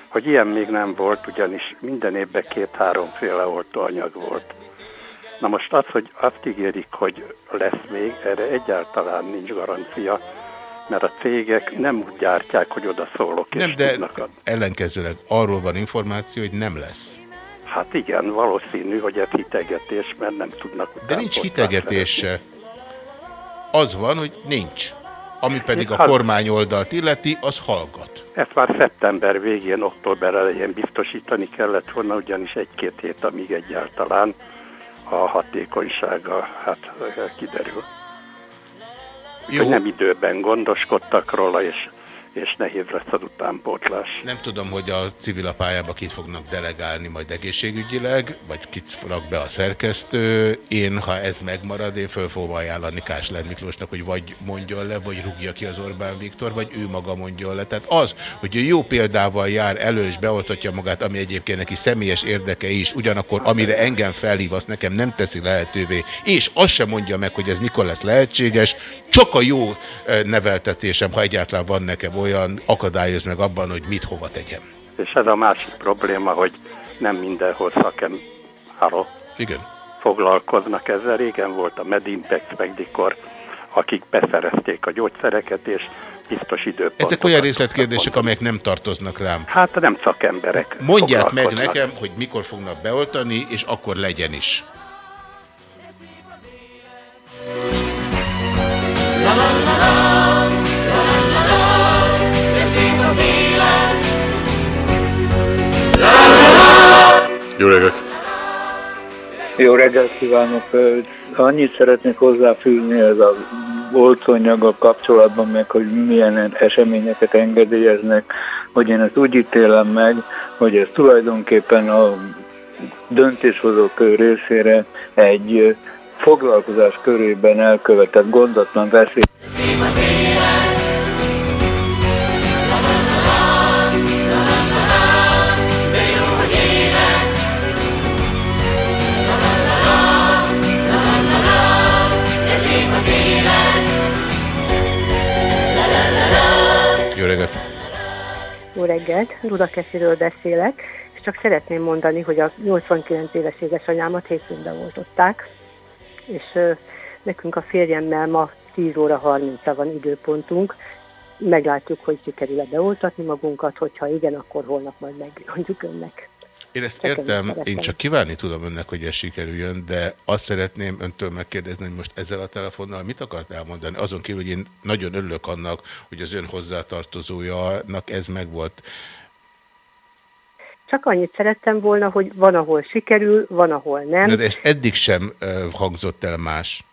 S18: hogy ilyen még nem volt, ugyanis minden évben két-háromféle oltóanyag volt. Na most az, hogy azt ígérik, hogy lesz még, erre egyáltalán nincs garancia, mert a cégek nem úgy gyártják, hogy oda szólok és
S1: Nem, de
S18: tudnak adni.
S1: ellenkezőleg arról van információ, hogy nem lesz.
S18: Hát igen, valószínű, hogy ez hitegetés, mert nem tudnak
S1: De nincs hitegetés se. Az van, hogy nincs. Ami pedig a
S18: Hát-
S1: kormány oldalt illeti, az hallgat.
S18: Ezt már szeptember végén, október elején biztosítani kellett volna, ugyanis egy-két hét, amíg egyáltalán a hatékonysága hát kiderül.
S1: Jó.
S18: Hogy nem időben gondoskodtak róla, és, és nehéz lesz az utánpótlás.
S1: Nem tudom, hogy a civil pályába kit fognak delegálni majd egészségügyileg, vagy kit fognak be a szerkesztő. Én, ha ez megmarad, én föl fogom ajánlani Kásler Miklósnak, hogy vagy mondjon le, vagy rúgja ki az Orbán Viktor, vagy ő maga mondjon le. Tehát az, hogy ő jó példával jár elő és beoltatja magát, ami egyébként neki személyes érdeke is, ugyanakkor amire engem felhív, azt nekem nem teszi lehetővé, és azt sem mondja meg, hogy ez mikor lesz lehetséges, csak a jó eh, neveltetésem, ha egyáltalán van nekem olyan, akadályoz meg abban, hogy mit hova tegyem.
S18: És ez a másik probléma, hogy nem mindenhol szakem Halló.
S1: Igen.
S18: foglalkoznak ezzel. Régen volt a Medimpex, Megdikor, akik beszerezték a gyógyszereket, és biztos időpontokat.
S1: Ezek olyan részletkérdések, amelyek nem tartoznak rám.
S18: Hát nem szakemberek.
S1: Mondják meg nekem, hogy mikor fognak beoltani, és akkor legyen is.
S11: Jó reggelt!
S5: Jó reggelt kívánok! Annyit szeretnék hozzáfűzni ez a oltóanyaggal kapcsolatban, meg hogy milyen eseményeket engedélyeznek, hogy én ezt úgy ítélem meg, hogy ez tulajdonképpen a döntéshozók részére egy foglalkozás körében elkövetett gondatlan veszély.
S1: Jó reggelt!
S15: Jó reggelt, Rudakesziről beszélek, és csak szeretném mondani, hogy a 89 éves édesanyámat hétfőn beoltották, és ö, nekünk a férjemmel ma 10 óra 30 van időpontunk, meglátjuk, hogy sikerül-e beoltatni magunkat, hogyha igen, akkor holnap majd megmondjuk önnek.
S1: Én ezt értem, én csak kívánni tudom önnek, hogy ez sikerüljön, de azt szeretném öntől megkérdezni, hogy most ezzel a telefonnal mit akart elmondani? Azon kívül, hogy én nagyon örülök annak, hogy az ön hozzátartozójának ez megvolt.
S15: Csak annyit szerettem volna, hogy van, ahol sikerül, van, ahol nem.
S1: De ezt eddig sem hangzott el más.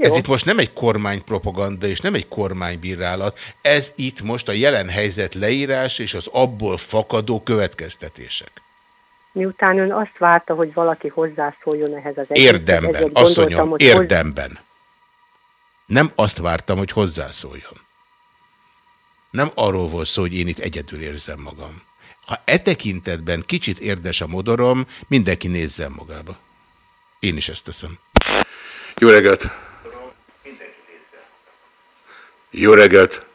S1: Ez itt most nem egy kormánypropaganda és nem egy kormánybírálat, ez itt most a jelen helyzet leírás és az abból fakadó következtetések.
S15: Miután ön azt várta, hogy valaki hozzászóljon ehhez az egészhez,
S1: Érdemben, asszonyom,
S15: hozzá-
S1: érdemben. Nem azt vártam, hogy hozzászóljon. Nem arról volt szó, hogy én itt egyedül érzem magam. Ha e tekintetben kicsit érdes a modorom, mindenki nézzen magába. Én is ezt teszem.
S11: Jó reggelt! Jó reggelt!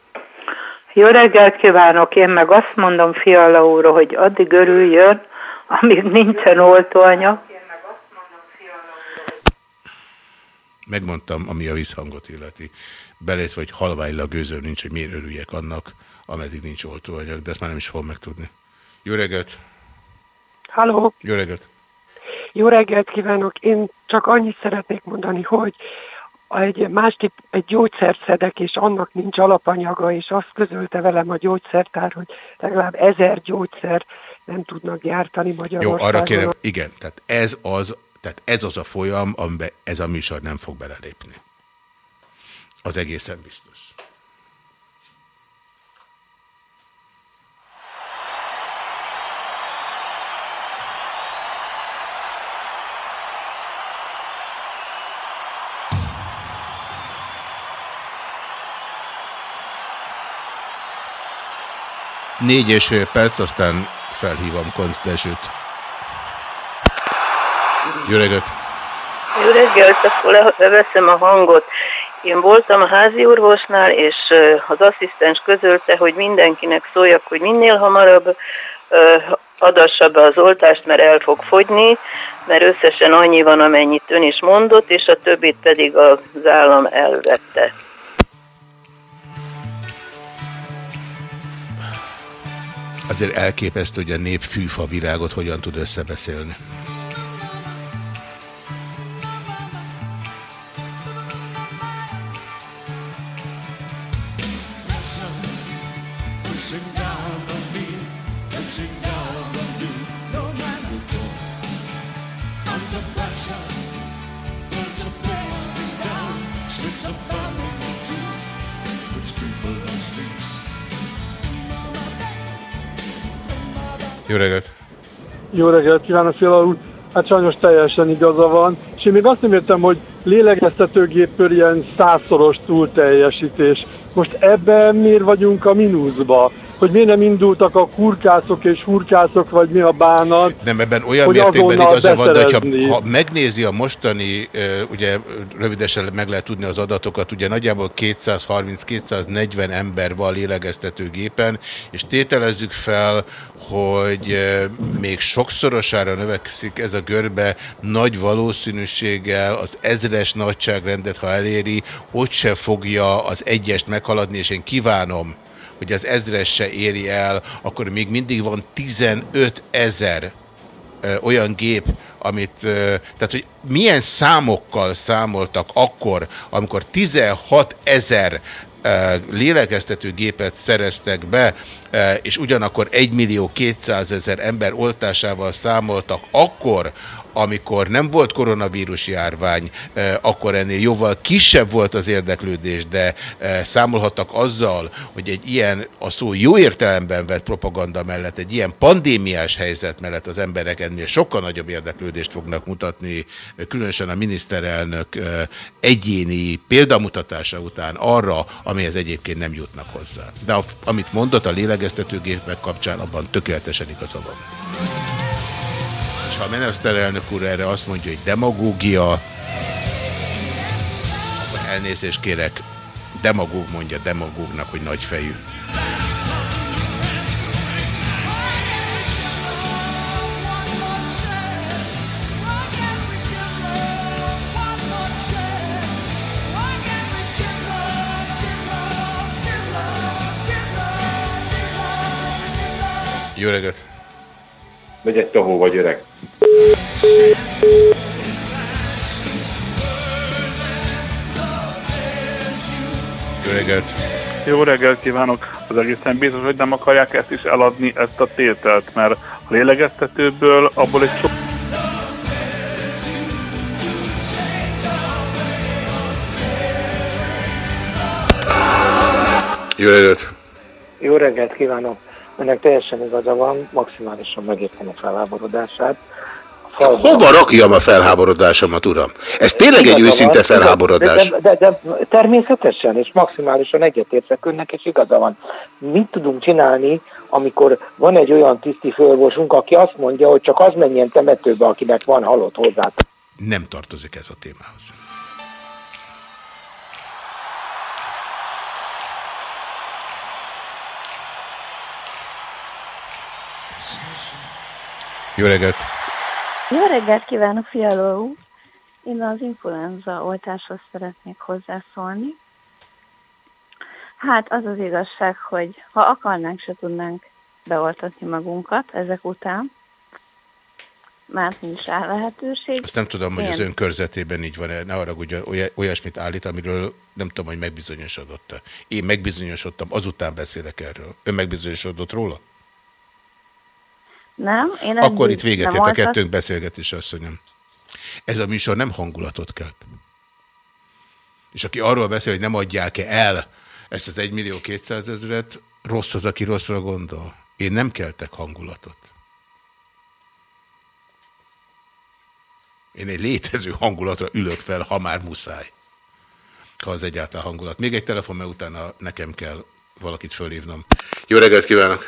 S19: Jó reggelt kívánok! Én meg azt mondom Fiala úr, hogy addig örüljön, amíg nincsen oltóanyag.
S1: Megmondtam, ami a visszhangot illeti. Belétve, hogy halványlag gőzöm nincs, hogy miért örüljek annak, ameddig nincs oltóanyag, de ezt már nem is fogom megtudni. Jó reggelt!
S20: Halló,
S1: Jó reggelt!
S20: jó reggelt kívánok! Én csak annyit szeretnék mondani, hogy egy másképp egy gyógyszert szedek, és annak nincs alapanyaga, és azt közölte velem a gyógyszertár, hogy legalább ezer gyógyszer nem tudnak gyártani
S1: Jó,
S20: Magyarországon.
S1: arra kérem, igen, tehát ez az, tehát ez az a folyam, amiben ez a műsor nem fog belelépni. Az egészen biztos. Négy és fél perc, aztán felhívom Konc Dezsőt. Jó reggelt!
S19: Jó reggelt, akkor a hangot. Én voltam a házi orvosnál, és az asszisztens közölte, hogy mindenkinek szóljak, hogy minél hamarabb adassa be az oltást, mert el fog fogyni, mert összesen annyi van, amennyit ön is mondott, és a többit pedig az állam elvette.
S1: Azért elképesztő, hogy a nép fűfa virágot hogyan tud összebeszélni. Jó reggelt
S14: kívánok, Fiala úr! Hát sajnos teljesen igaza van. És én még azt nem értem, hogy lélegeztetőgépből ilyen százszoros túlteljesítés. Most ebben miért vagyunk a mínuszba? Hogy miért nem indultak a kurkászok és hurkászok, vagy mi a bánat.
S1: Nem, ebben olyan mértékben igaza van, de ha, ha megnézi a mostani, ugye rövidesen meg lehet tudni az adatokat, ugye nagyjából 230-240 ember van lélegeztetőgépen, és tételezzük fel, hogy még sokszorosára növekszik ez a görbe, nagy valószínűséggel az ezres nagyságrendet, ha eléri, ott se fogja az egyest meghaladni, és én kívánom, hogy az ezres se éri el, akkor még mindig van 15 ezer olyan gép, amit, tehát hogy milyen számokkal számoltak akkor, amikor 16 ezer lélegeztető gépet szereztek be, és ugyanakkor 1 millió 200 ezer ember oltásával számoltak akkor, amikor nem volt koronavírus járvány, eh, akkor ennél jóval kisebb volt az érdeklődés, de eh, számolhattak azzal, hogy egy ilyen a szó jó értelemben vett propaganda mellett, egy ilyen pandémiás helyzet mellett az emberek ennél sokkal nagyobb érdeklődést fognak mutatni, különösen a miniszterelnök eh, egyéni példamutatása után arra, amihez egyébként nem jutnak hozzá. De amit mondott a lélegeztetőgépek kapcsán, abban tökéletesen igaza van ha a miniszterelnök úr erre azt mondja, hogy demagógia, akkor elnézést kérek, demagóg mondja demagógnak, hogy nagyfejű. Jó reggelt!
S21: Megy egy tahó vagy öreg.
S1: Jó reggelt!
S22: Jó reggelt kívánok! Az egészen biztos, hogy nem akarják ezt is eladni, ezt a tételt, mert a lélegeztetőből abból egy sok...
S1: Jó reggelt!
S23: Jó reggelt kívánok! Ennek teljesen igaza van, maximálisan megértem a felháborodását.
S1: Hova rakjam a felháborodásomat, uram? Ez tényleg igaza egy őszinte van, felháborodás.
S23: De, de, de, de természetesen, és maximálisan egyetértek önnek, és igaza van. Mit tudunk csinálni, amikor van egy olyan tiszti fölvosunk, aki azt mondja, hogy csak az menjen temetőbe, akinek van halott hozzá.
S1: Nem tartozik ez a témához. Jó reggelt!
S17: Jó reggelt kívánok, Fialó Én az influenza oltáshoz szeretnék hozzászólni. Hát az az igazság, hogy ha akarnánk, se tudnánk beoltatni magunkat ezek után, már nincs rá lehetőség.
S1: Azt nem tudom, Én... hogy az ön körzetében így van-e, ne arra, hogy olyasmit állít, amiről nem tudom, hogy megbizonyosodott -e. Én megbizonyosodtam, azután beszélek erről. Ön megbizonyosodott róla?
S17: Nem, én
S1: Akkor itt véget ért a kettőnk beszélgetés, asszonyom. Ez a műsor nem hangulatot kelt. És aki arról beszél, hogy nem adják-e el ezt az 1 millió 200 ezeret, rossz az, aki rosszra gondol. Én nem keltek hangulatot. Én egy létező hangulatra ülök fel, ha már muszáj. Ha az egyáltalán hangulat. Még egy telefon, mert utána nekem kell valakit fölhívnom. Jó reggelt kívánok!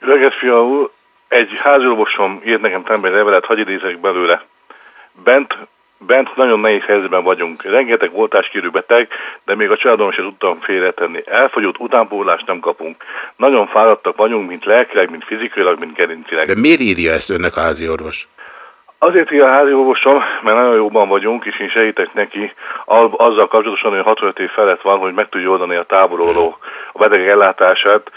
S21: Jó reggelt, fia úr! Egy házorvosom írt nekem tembe egy levelet, hagyj idézek belőle. Bent bent nagyon nehéz helyzetben vagyunk. Rengeteg voltáskérő beteg, de még a családom sem tudtam félretenni. Elfogyott utánpólást nem kapunk. Nagyon fáradtak vagyunk, mint lelkileg, mint fizikailag, mint gerincileg.
S1: De miért írja ezt önnek a házi orvos?
S21: Azért írja a házi orvosom, mert nagyon jóban vagyunk, és én segítek neki azzal kapcsolatosan, hogy 65 év felett van, hogy meg tudja oldani a táboroló a betegek ellátását.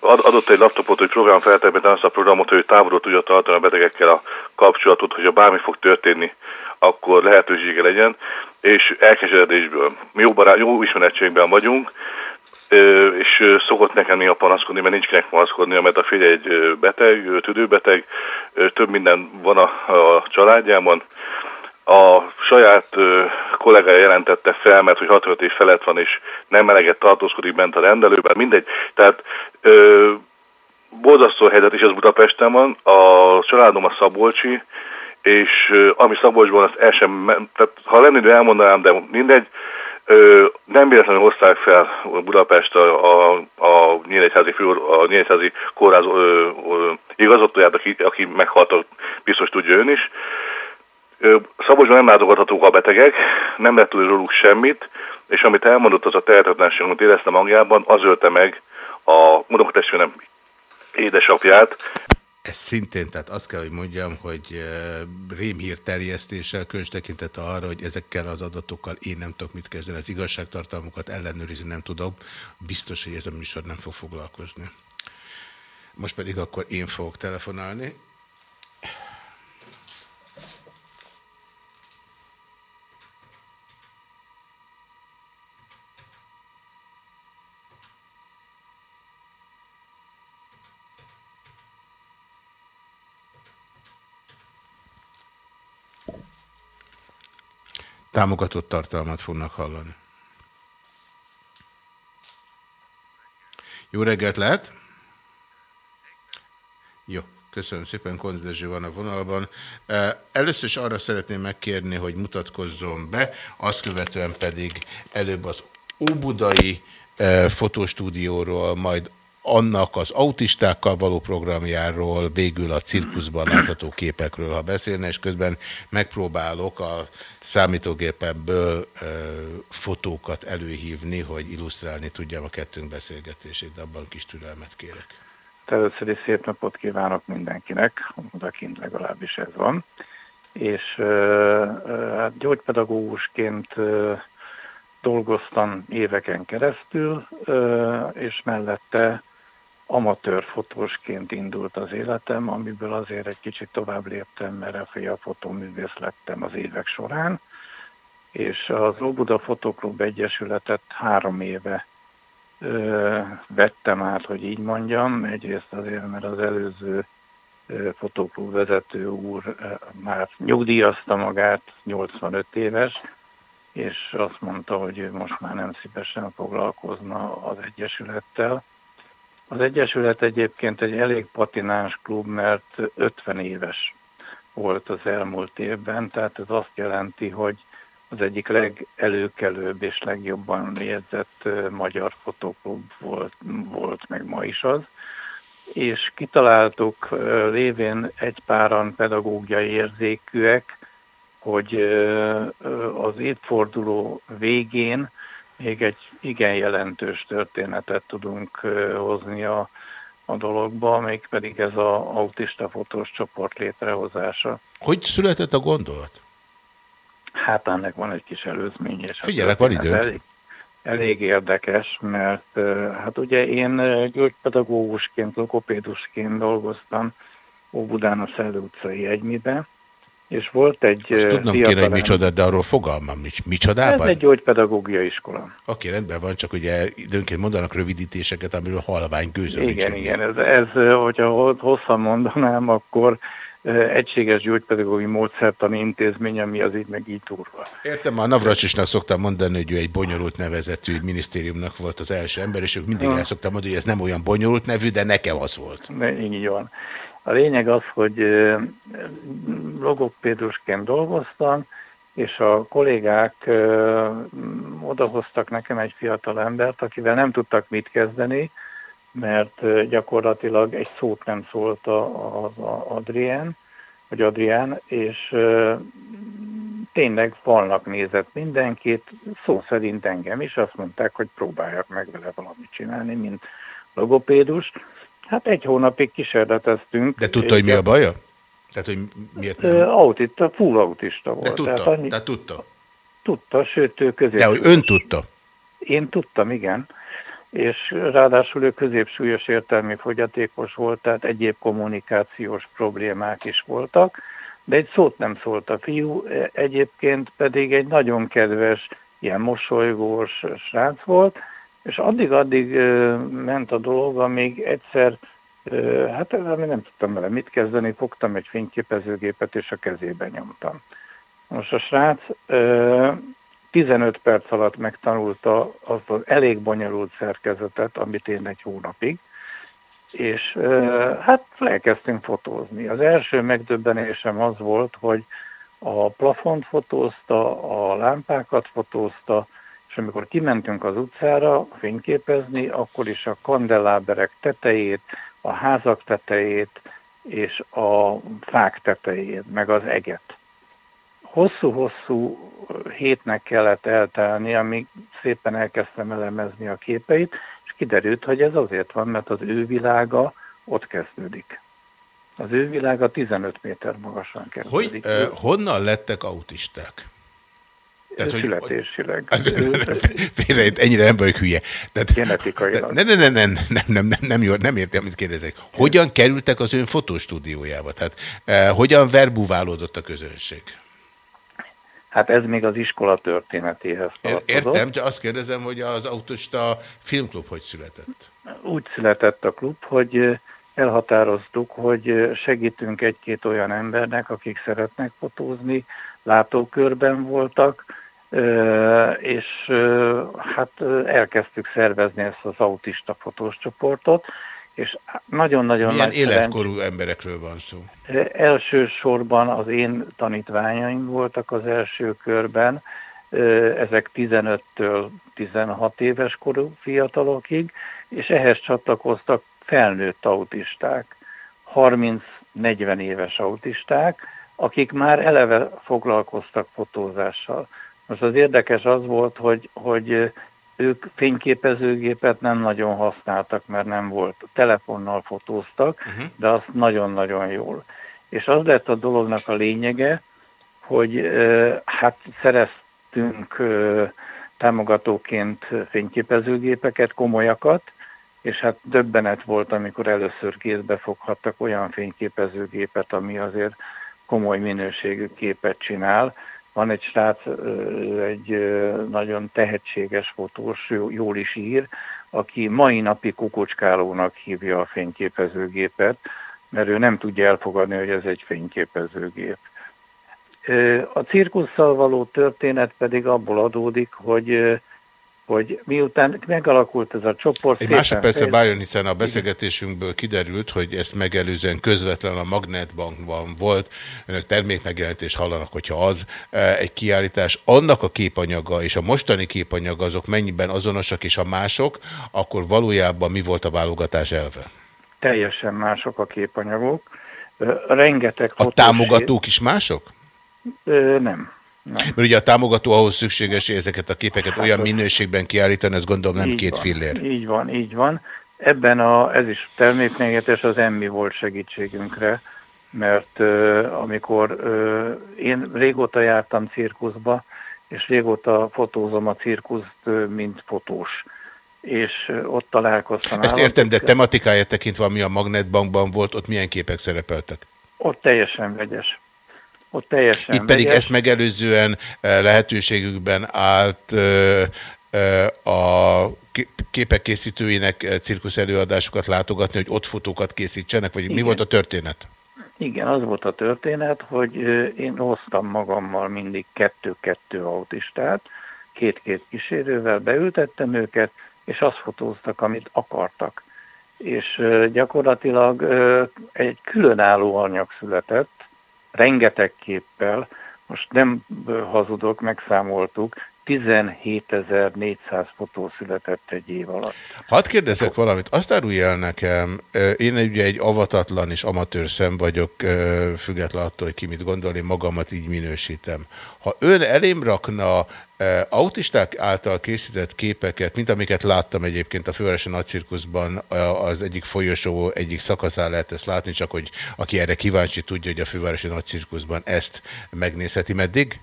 S21: Adott egy laptopot, hogy program feltebbet azt a programot, hogy távolról tudja tartani a betegekkel a kapcsolatot, hogyha bármi fog történni, akkor lehetősége legyen, és elkeseredésből. Mi jó, barát, jó ismerettségben vagyunk, és szokott nekem néha panaszkodni, mert nincs kinek panaszkodni, mert a férje egy beteg, tüdőbeteg, több minden van a, a családjában. A saját kollégája jelentette fel, mert hogy 65 év felett van, és nem eleget tartózkodik bent a rendelőben, mindegy. Tehát ö, borzasztó helyzet is az Budapesten van, a családom a Szabolcsi, és ami Szabolcsban, azt el sem, tehát ha lenni, elmondanám, de mindegy, Ö, nem véletlenül hozták fel Budapest a, a, a Nyíregyházi, fő, a Nyíregyházi kórház ö, ö, igazgatóját, aki, aki meghalt, biztos tudja ön is. Szabolcsban nem látogathatók a betegek, nem lett tudni róluk semmit, és amit elmondott, az a tehetetlenség, amit érezte magjában, az ölte meg a munkatestvérem édesapját,
S1: ez szintén, tehát azt kell, hogy mondjam, hogy rémhír terjesztéssel, különös tekintete arra, hogy ezekkel az adatokkal én nem tudok mit kezdeni, az igazságtartalmukat ellenőrizni nem tudom, biztos, hogy ez a műsor nem fog foglalkozni. Most pedig akkor én fogok telefonálni. Támogatott tartalmat fognak hallani. Jó reggelt lehet? Jó, köszönöm szépen, Konz van a vonalban. Először is arra szeretném megkérni, hogy mutatkozzon be, azt követően pedig előbb az Óbudai fotostúdióról, majd annak az autistákkal való programjáról, végül a cirkuszban látható képekről, ha beszélne, és közben megpróbálok a számítógépemből e, fotókat előhívni, hogy illusztrálni tudjam a kettőnk beszélgetését, de abban kis türelmet kérek.
S24: Először is szép napot kívánok mindenkinek, odakint legalábbis ez van. És hát gyógypedagógusként dolgoztam éveken keresztül, és mellette amatőr fotósként indult az életem, amiből azért egy kicsit tovább léptem, mert a fotóművész lettem az évek során, és az Óbuda Fotoklub Egyesületet három éve ö, vettem át, hogy így mondjam, egyrészt azért, mert az előző ö, fotoklub vezető úr már nyugdíjazta magát, 85 éves, és azt mondta, hogy ő most már nem szívesen foglalkozna az Egyesülettel, az Egyesület egyébként egy elég patináns klub, mert 50 éves volt az elmúlt évben, tehát ez azt jelenti, hogy az egyik legelőkelőbb és legjobban jegyzett magyar fotoklub volt, volt, meg ma is az. És kitaláltuk lévén egy páran pedagógiai érzékűek, hogy az évforduló végén még egy igen jelentős történetet tudunk hozni a, a dologba, még pedig ez az autista fotós csoport létrehozása.
S1: Hogy született a gondolat?
S24: Hát ennek van egy kis előzmény. És
S1: Figyelek, van idő.
S24: Elég, elég érdekes, mert hát ugye én gyógypedagógusként, lokopédusként dolgoztam Óbudán a Szellő utcai egymiben, és volt egy
S1: Azt tudnom kéne, hogy micsoda, de arról fogalmam nincs. Micsodában?
S24: Ez egy gyógypedagógiai iskola.
S1: Oké, rendben van, csak ugye időnként mondanak rövidítéseket, amiről halvány gőzöm
S24: Igen, igen, ez, ez, hogyha hosszan mondanám, akkor egységes gyógypedagógiai módszertani intézmény, ami az így meg így durva.
S1: Értem, a Navracsisnak szoktam mondani, hogy ő egy bonyolult nevezetű minisztériumnak volt az első ember, és ők mindig el szoktam mondani, hogy ez nem olyan bonyolult nevű, de nekem az volt.
S24: De így van. A lényeg az, hogy logopédusként dolgoztam, és a kollégák odahoztak nekem egy fiatal embert, akivel nem tudtak mit kezdeni, mert gyakorlatilag egy szót nem szólt az Adrien, vagy Adrián, és tényleg falnak nézett mindenkit, szó szerint engem is, azt mondták, hogy próbáljak meg vele valamit csinálni, mint logopédus. Hát egy hónapig kísérleteztünk.
S1: De tudta, hogy mi a baja? Tehát, hogy miért nem?
S24: Autista, full autista volt.
S1: De tudta,
S24: Tehát annyi,
S1: de tudta.
S24: tudta, sőt ő közép.
S1: De hogy ön tudta?
S24: Én tudtam, igen. És ráadásul ő középsúlyos értelmi fogyatékos volt, tehát egyéb kommunikációs problémák is voltak, de egy szót nem szólt a fiú, e- egyébként pedig egy nagyon kedves, ilyen mosolygós srác volt, és addig-addig ment a dolog, amíg egyszer, hát ami nem tudtam vele mit kezdeni, fogtam egy fényképezőgépet, és a kezébe nyomtam. Most a srác ö, 15 perc alatt megtanulta azt az elég bonyolult szerkezetet, amit én egy hónapig, és hát elkezdtünk fotózni. Az első megdöbbenésem az volt, hogy a plafont fotózta, a lámpákat fotózta, és amikor kimentünk az utcára fényképezni, akkor is a kandeláberek tetejét, a házak tetejét és a fák tetejét, meg az eget. Hosszú-hosszú hétnek kellett eltelni, amíg szépen elkezdtem elemezni a képeit, és kiderült, hogy ez azért van, mert az ő világa ott kezdődik. Az ő világa 15 méter magasan
S1: Hogy,
S24: kezdődik.
S1: eh, honnan lettek autisták?
S24: Tehát, születésileg.
S1: Félre, ennyire nem vagyok hülye. Tehát,
S24: Genetikailag.
S1: Ne, ne, ne, ne, nem, nem, nem, nem, jó, nem értem, amit kérdezek. Hogyan kerültek az ön fotostúdiójába? Tehát eh, hogyan verbuválódott a közönség?
S24: Hát ez még az iskola történetéhez tartozott.
S1: Értem, de azt kérdezem, hogy az autista filmklub hogy született?
S24: Úgy született a klub, hogy elhatároztuk, hogy segítünk egy-két olyan embernek, akik szeretnek fotózni, látókörben voltak, és hát elkezdtük szervezni ezt az autista fotós csoportot, és nagyon-nagyon nagy szerencs-
S1: életkorú emberekről van szó?
S24: Elsősorban az én tanítványaim voltak az első körben, ezek 15-től 16 éves korú fiatalokig, és ehhez csatlakoztak felnőtt autisták, 30-40 éves autisták, akik már eleve foglalkoztak fotózással. Most az érdekes az volt, hogy, hogy ők fényképezőgépet nem nagyon használtak, mert nem volt. Telefonnal fotóztak, uh-huh. de azt nagyon-nagyon jól. És az lett a dolognak a lényege, hogy hát szereztünk támogatóként fényképezőgépeket, komolyakat, és hát döbbenet volt, amikor először kézbe foghattak olyan fényképezőgépet, ami azért komoly minőségű képet csinál. Van egy srác, egy nagyon tehetséges fotós, jó- jól is ír, aki mai napig kukucskálónak hívja a fényképezőgépet, mert ő nem tudja elfogadni, hogy ez egy fényképezőgép. A cirkusszal való történet pedig abból adódik, hogy, hogy miután megalakult ez a csoport...
S1: Egy másodpercre várjon, hiszen a beszélgetésünkből kiderült, hogy ezt megelőzően közvetlen a Magnetbankban volt, önök termékmegjelenítést hallanak, hogyha az eh, egy kiállítás. Annak a képanyaga és a mostani képanyaga azok mennyiben azonosak, és a mások, akkor valójában mi volt a válogatás elve?
S24: Teljesen mások a képanyagok. Rengeteg
S1: A támogatók is mások?
S24: Ö, Nem.
S1: Mert ugye a támogató ahhoz szükséges, hogy ezeket a képeket olyan
S24: az-
S1: minőségben kiállítani, ez gondolom nem
S24: Így
S1: két
S24: van,
S1: fillér.
S24: Így van, így van. Ebben a, ez is termékmegjelentés az emmi volt segítségünkre, mert uh, amikor uh, én régóta jártam cirkuszba, és régóta fotózom a cirkuszt, uh, mint fotós. És ott találkoztam
S1: Ezt értem, de tematikája tekintve, ami a Magnetbankban volt, ott milyen képek szerepeltek?
S24: Ott teljesen vegyes. Ott teljesen
S1: Itt pedig
S24: vegyes.
S1: ezt megelőzően eh, lehetőségükben állt eh, eh, a ké- képek készítőinek cirkusz előadásokat látogatni, hogy ott fotókat készítsenek, vagy mi
S24: Igen.
S1: volt a történet?
S24: Igen, az volt a történet, hogy én hoztam magammal mindig kettő-kettő autistát, két-két kísérővel beültettem őket, és azt fotóztak, amit akartak. És gyakorlatilag egy különálló anyag született, rengeteg képpel, most nem hazudok, megszámoltuk, 17.400 fotó született egy év alatt.
S1: Hadd kérdezek valamit, azt árulja el nekem, én ugye egy avatatlan és amatőr szem vagyok, független attól, hogy ki mit gondol, én magamat így minősítem. Ha ön elém rakna autisták által készített képeket, mint amiket láttam egyébként a Fővárosi Nagycirkuszban, az egyik folyosó egyik szakaszán lehet ezt látni, csak hogy aki erre kíváncsi tudja, hogy a Fővárosi Nagycirkuszban ezt megnézheti. Meddig?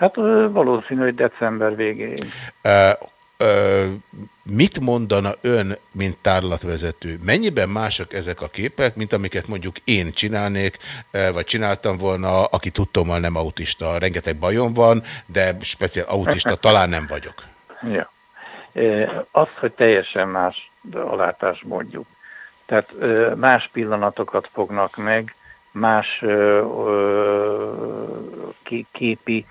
S24: Hát valószínű, hogy december végéig.
S1: Uh, uh, mit mondana ön, mint tárlatvezető? Mennyiben mások ezek a képek, mint amiket mondjuk én csinálnék, vagy csináltam volna, aki tudtommal nem autista. Rengeteg bajom van, de speciál autista talán nem vagyok.
S24: Ja. Az, hogy teljesen más a látásmódjuk. Tehát más pillanatokat fognak meg, más képi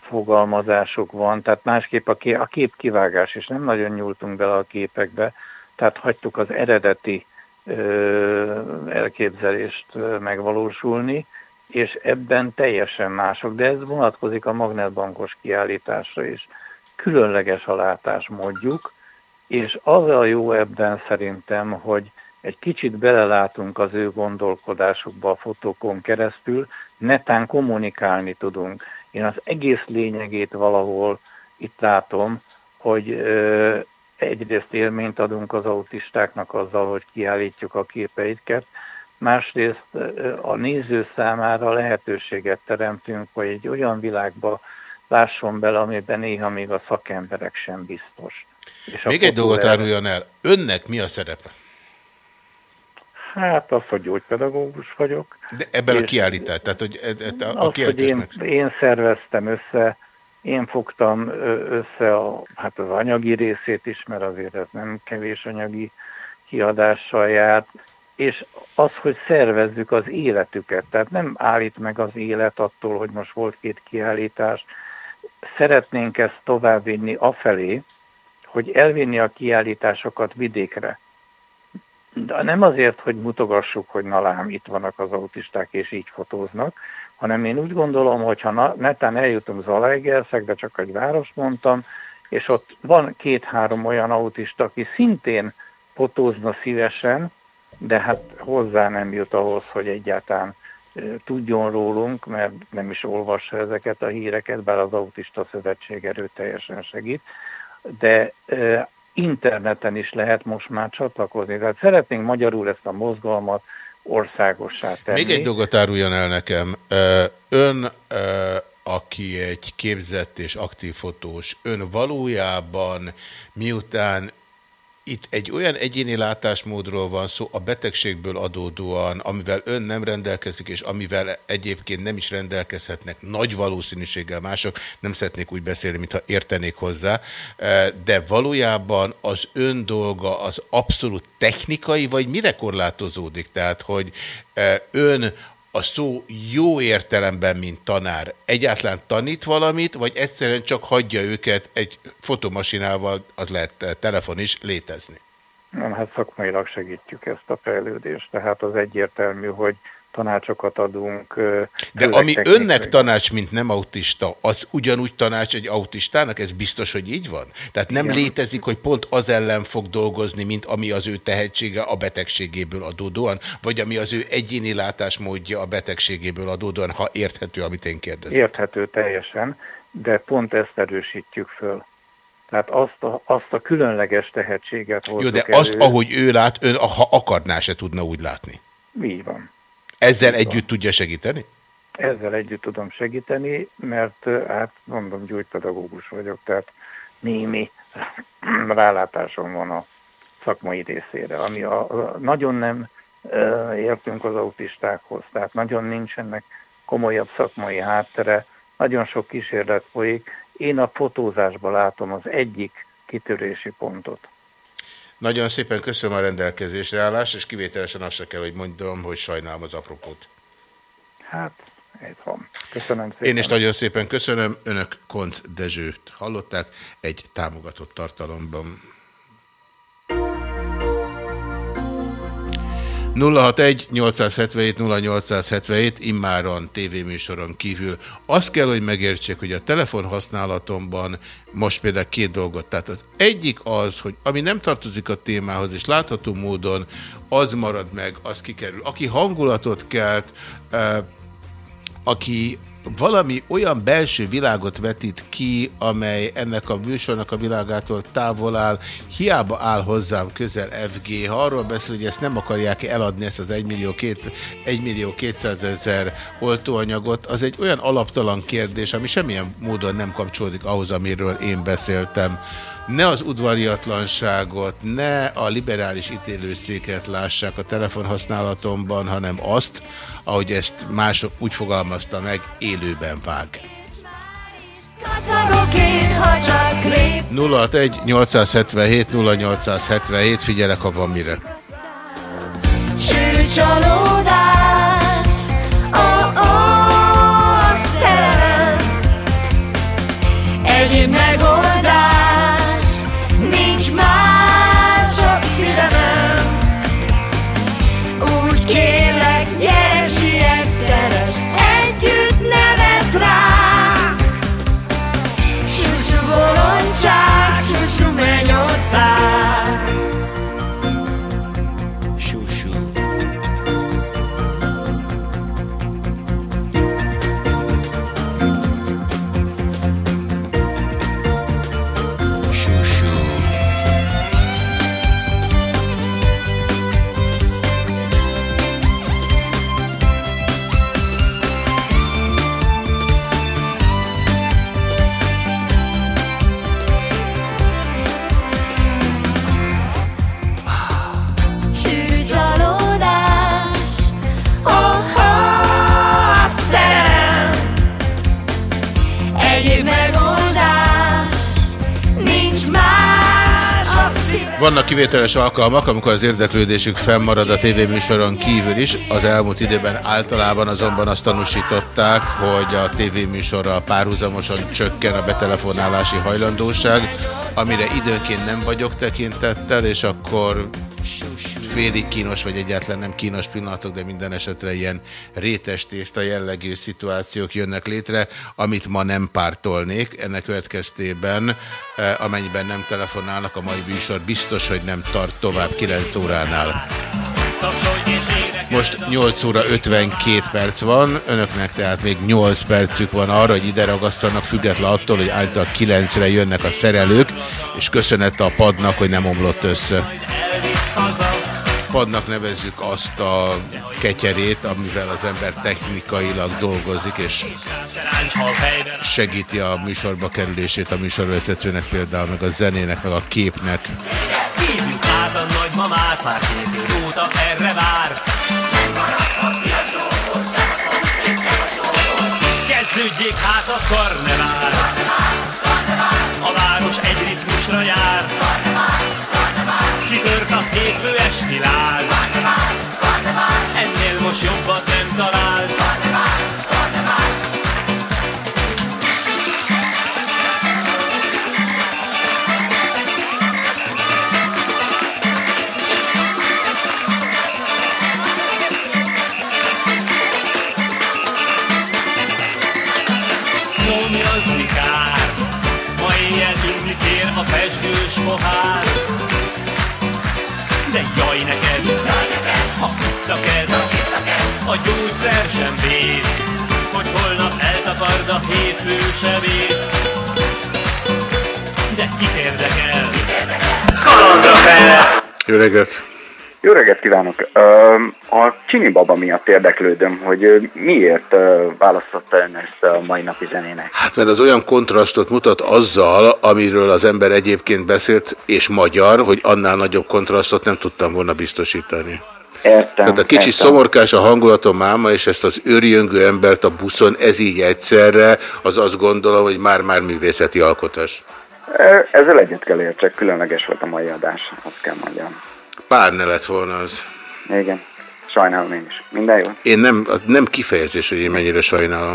S24: fogalmazások van, tehát másképp a, kép, a képkivágás, és nem nagyon nyúltunk bele a képekbe, tehát hagytuk az eredeti ö, elképzelést megvalósulni, és ebben teljesen mások, de ez vonatkozik a magnetbankos kiállításra is. Különleges a látásmódjuk, és az a jó ebben szerintem, hogy egy kicsit belelátunk az ő gondolkodásukba a fotókon keresztül, netán kommunikálni tudunk. Én az egész lényegét valahol itt látom, hogy egyrészt élményt adunk az autistáknak azzal, hogy kiállítjuk a képeiket, másrészt a néző számára lehetőséget teremtünk, hogy egy olyan világba lásson bele, amiben néha még a szakemberek sem biztos.
S1: És még egy dolgot áruljon el. Önnek mi a szerepe?
S24: Hát az, hogy gyógypedagógus vagyok.
S1: De ebben a kiállítás, tehát hogy e, e, a,
S24: az, hogy én, én szerveztem össze, én fogtam össze a, hát az anyagi részét is, mert azért ez nem kevés anyagi kiadással járt, és az, hogy szervezzük az életüket, tehát nem állít meg az élet attól, hogy most volt két kiállítás, szeretnénk ezt továbbvinni afelé, hogy elvinni a kiállításokat vidékre. De nem azért, hogy mutogassuk, hogy na lám, itt vannak az autisták, és így fotóznak, hanem én úgy gondolom, hogy ha netán eljutunk Zalaegerszegbe, csak egy város mondtam, és ott van két-három olyan autista, aki szintén fotózna szívesen, de hát hozzá nem jut ahhoz, hogy egyáltalán tudjon rólunk, mert nem is olvassa ezeket a híreket, bár az Autista Szövetség erőteljesen segít, de interneten is lehet most már csatlakozni. Tehát szeretnénk magyarul ezt a mozgalmat országossá tenni.
S1: Még egy dolgot áruljon el nekem. Ön, aki egy képzett és aktív fotós, ön valójában miután itt egy olyan egyéni látásmódról van szó a betegségből adódóan, amivel ön nem rendelkezik, és amivel egyébként nem is rendelkezhetnek. Nagy valószínűséggel mások, nem szeretnék úgy beszélni, mintha értenék hozzá, eh, de valójában az ön dolga az abszolút technikai, vagy mire korlátozódik? Tehát, hogy eh, ön a szó jó értelemben, mint tanár, egyáltalán tanít valamit, vagy egyszerűen csak hagyja őket egy fotomasinával, az lehet eh, telefon is, létezni?
S24: Nem, hát szakmailag segítjük ezt a fejlődést, tehát az egyértelmű, hogy tanácsokat adunk.
S1: De ami önnek tanács, mint nem autista, az ugyanúgy tanács egy autistának? Ez biztos, hogy így van? Tehát nem Igen. létezik, hogy pont az ellen fog dolgozni, mint ami az ő tehetsége a betegségéből adódóan, vagy ami az ő egyéni látásmódja a betegségéből adódóan, ha érthető, amit én kérdezem.
S24: Érthető teljesen, de pont ezt erősítjük föl. Tehát azt a, azt a különleges tehetséget
S1: Jó, de elő. azt, ahogy ő lát, ön, ha akarná, se tudna úgy látni.
S24: Így van.
S1: Ezzel együtt tudja segíteni?
S24: Ezzel együtt tudom segíteni, mert hát mondom, gyógypedagógus vagyok, tehát némi rálátásom van a szakmai részére, ami a, a, nagyon nem e, értünk az autistákhoz, tehát nagyon nincsenek komolyabb szakmai háttere, nagyon sok kísérlet folyik. Én a fotózásban látom az egyik kitörési pontot.
S1: Nagyon szépen köszönöm a rendelkezésre állás, és kivételesen azt se kell, hogy mondjam, hogy sajnálom az apropót.
S24: Hát, ez van. Köszönöm szépen.
S1: Én is nagyon szépen köszönöm. Önök Konc Dezsőt hallották egy támogatott tartalomban. 061 877 0877 immáron tévéműsoron kívül. Azt kell, hogy megértsék, hogy a telefon használatomban most például két dolgot. Tehát az egyik az, hogy ami nem tartozik a témához, és látható módon az marad meg, az kikerül. Aki hangulatot kelt, eh, aki valami olyan belső világot vetít ki, amely ennek a műsornak a világától távol áll, hiába áll hozzám közel FG, ha arról beszél, hogy ezt nem akarják eladni, ezt az 1 millió, 2, 1 millió 200 ezer oltóanyagot, az egy olyan alaptalan kérdés, ami semmilyen módon nem kapcsolódik ahhoz, amiről én beszéltem ne az udvariatlanságot, ne a liberális ítélőszéket lássák a telefonhasználatomban, hanem azt, ahogy ezt mások úgy fogalmazta meg, élőben vág. 061 877 0877, figyelek, ha van mire.
S17: Sűrű csalódás,
S1: Vannak kivételes alkalmak, amikor az érdeklődésük fennmarad a tévéműsoron kívül is. Az elmúlt időben általában azonban azt tanúsították, hogy a tévéműsorral párhuzamosan csökken a betelefonálási hajlandóság, amire időnként nem vagyok tekintettel, és akkor félig kínos, vagy egyáltalán nem kínos pillanatok, de minden esetre ilyen rétes tészta jellegű szituációk jönnek létre, amit ma nem pártolnék. Ennek következtében, eh, amennyiben nem telefonálnak, a mai műsor biztos, hogy nem tart tovább 9 óránál. Most 8 óra 52 perc van, önöknek tehát még 8 percük van arra, hogy ide ragasztanak, független attól, hogy által 9-re jönnek a szerelők, és köszönet a padnak, hogy nem omlott össze. Padnak nevezzük azt a ketyerét, amivel az ember technikailag dolgozik, és segíti a műsorba kerülését a műsorvezetőnek például, meg a zenének, meg a képnek.
S10: Hívjuk át a nagymamát, már két év óta erre vár. Kezdődjék hát a karnevál. A város egy ritmusra jár. Hétfő esti láz. Ennél most jobbat nem találsz. A gyógyszer sem véd, hogy holnap eltakard a hétfő sebét. De kit érdekel? Kalandra fel!
S1: Jó reggelt!
S25: Jó reggelt kívánok! A Csini Baba miatt érdeklődöm, hogy miért választotta ön ezt a mai napi zenének.
S1: Hát mert az olyan kontrasztot mutat azzal, amiről az ember egyébként beszélt, és magyar, hogy annál nagyobb kontrasztot nem tudtam volna biztosítani.
S25: Értem.
S1: Tehát a kicsi
S25: értem.
S1: szomorkás a hangulatom máma, és ezt az őrjöngő embert a buszon, ez így egyszerre, az azt gondolom, hogy már-már művészeti alkotás.
S25: Ezzel egyet kell értsek, különleges volt a mai adás, azt kell mondjam.
S1: Pár ne lett volna az.
S25: Igen, sajnálom én is. Minden jó?
S1: Én nem, nem kifejezés, hogy én mennyire sajnálom.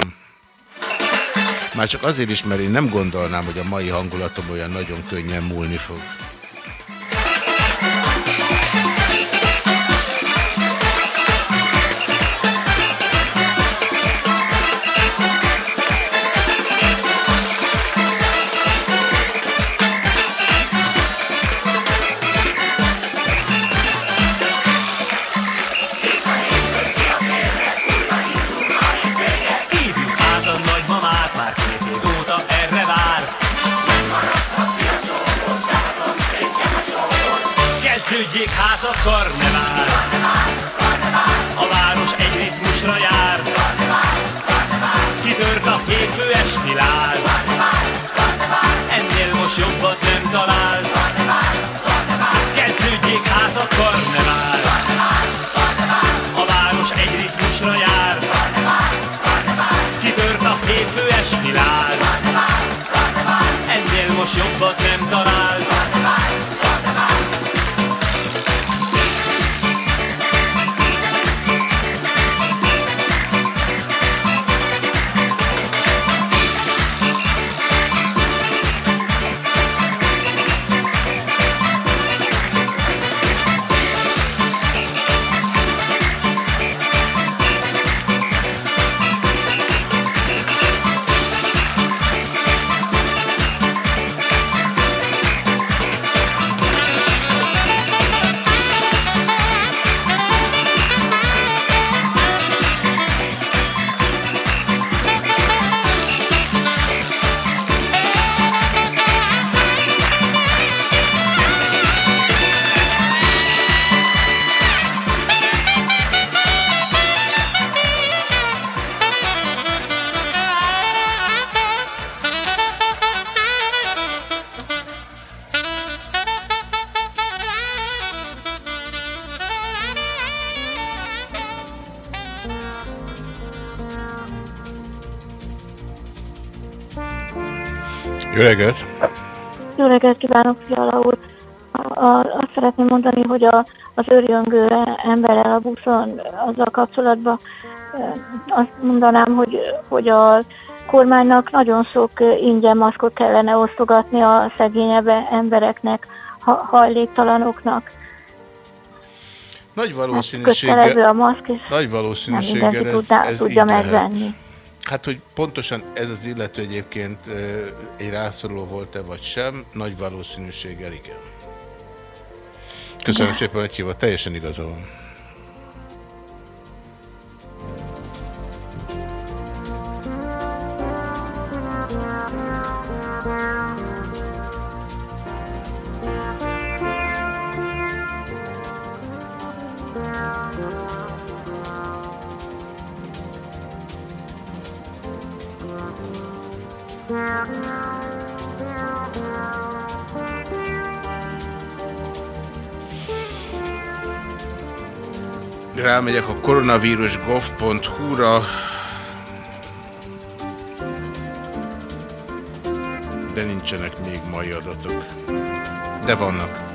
S1: Már csak azért is, mert én nem gondolnám, hogy a mai hangulatom olyan nagyon könnyen múlni fog.
S10: A
S17: kívánok, Fiala úr! A, a, azt szeretném mondani, hogy a, az örjöngő emberrel a buszon azzal kapcsolatban azt mondanám, hogy, hogy a kormánynak nagyon sok ingyen maszkot kellene osztogatni a szegényebb embereknek, ha, hajléktalanoknak.
S1: Nagy
S17: Kötelező
S1: valószínűséggel,
S17: a maszk, és
S1: nagy valószínűséggel ez,
S17: tudná,
S1: ez
S17: tudja
S1: így lehet. Hát, hogy pontosan ez az illető egyébként egy rászoruló volt-e vagy sem, nagy valószínűséggel igen. Köszönöm
S17: De.
S1: szépen, hogy hívott, teljesen igaza van. Rámegyek a koronavírus.gov.hu-ra, de nincsenek még mai adatok. De vannak.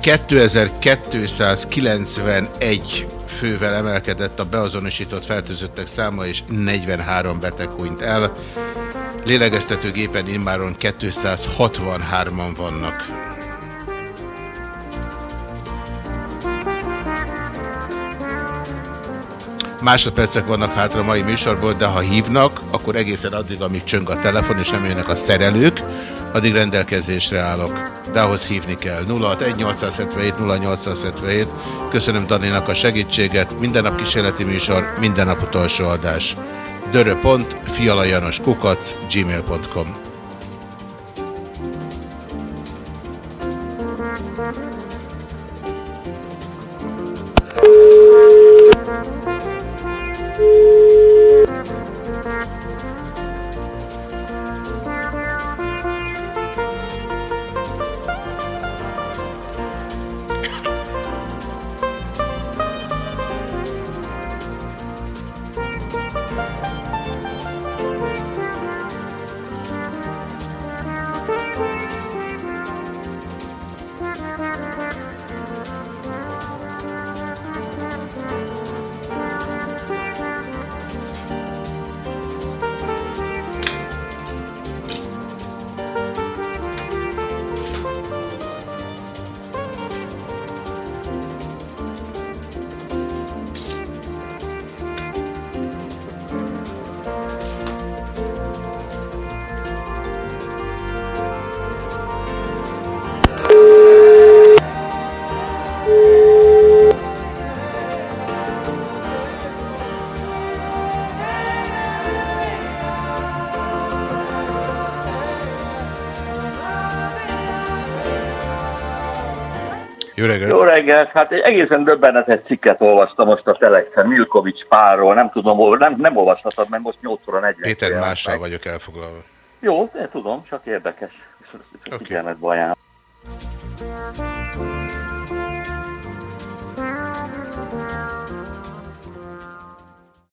S1: 2291 fővel emelkedett a beazonosított fertőzöttek száma, és 43 beteg hunyt el. Lélegeztetőgépen immáron 263-an vannak. Másodpercek vannak hátra mai műsorból, de ha hívnak, akkor egészen addig, amíg csöng a telefon, és nem jönnek a szerelők, addig rendelkezésre állok. De ahhoz hívni kell. 061 0877. Köszönöm Daninak a segítséget. Minden nap kísérleti műsor, minden nap utolsó adás. Dörö.pont, fialajanos kukac, gmail.com reggelt!
S26: Hát egy egészen döbbenetes cikket olvastam most a Telexen, Milkovics párról, nem tudom, nem, nem olvashatod, mert most 8 óra 40
S1: Péter, mással vagyok elfoglalva.
S26: Jó, én tudom, csak érdekes.
S1: Oké.
S26: figyelmetbe ajánlom.